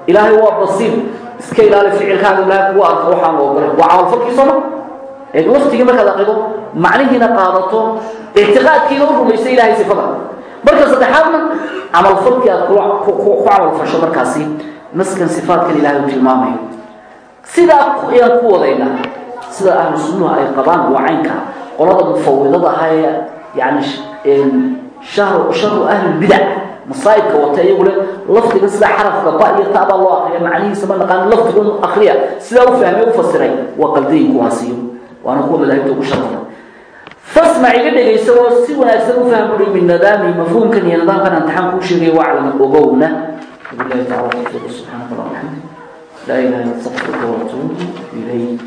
A: ilaahay waa basiir iska ilaali ficilkaaga ilaahay kugu arko waxaan u ogoray waa camalfalkiisoma ee laftigii markaad aqido macnihiina qaadato ictiqaadkiina u rumaysa ilaahay sifada. Marka saddexaadna camalfalkii aad ku camalfasho markaasi naskan sifaadkan ilaahay u sidaa ayaan ku wadaynaa sida ahlu sunnuhu ay qabaan waa caynka qolada mufawidada aha ee yani shahru ahlilbidac masaa'ibka wata iyagu le lafdiga sida xarafka ba iyo ta baa loo akriya macnihiisa ma naqaan lafdiga inu akriya sidaa u fahmay u fasiray waa qaldayin kuwaasiyo waana kuwa madaahibta ugu sharada fasmac iga dhegaysa oo si wanaagsan u faham buri min nadaami mafhuumkan iyo nidaamkan imtixaan kuu sheegay waclam ogowna. Billahi tacala tawfiiq subxaanaka allah waxamdik لا إله إلا أنت أستغفرك وأتوب إليك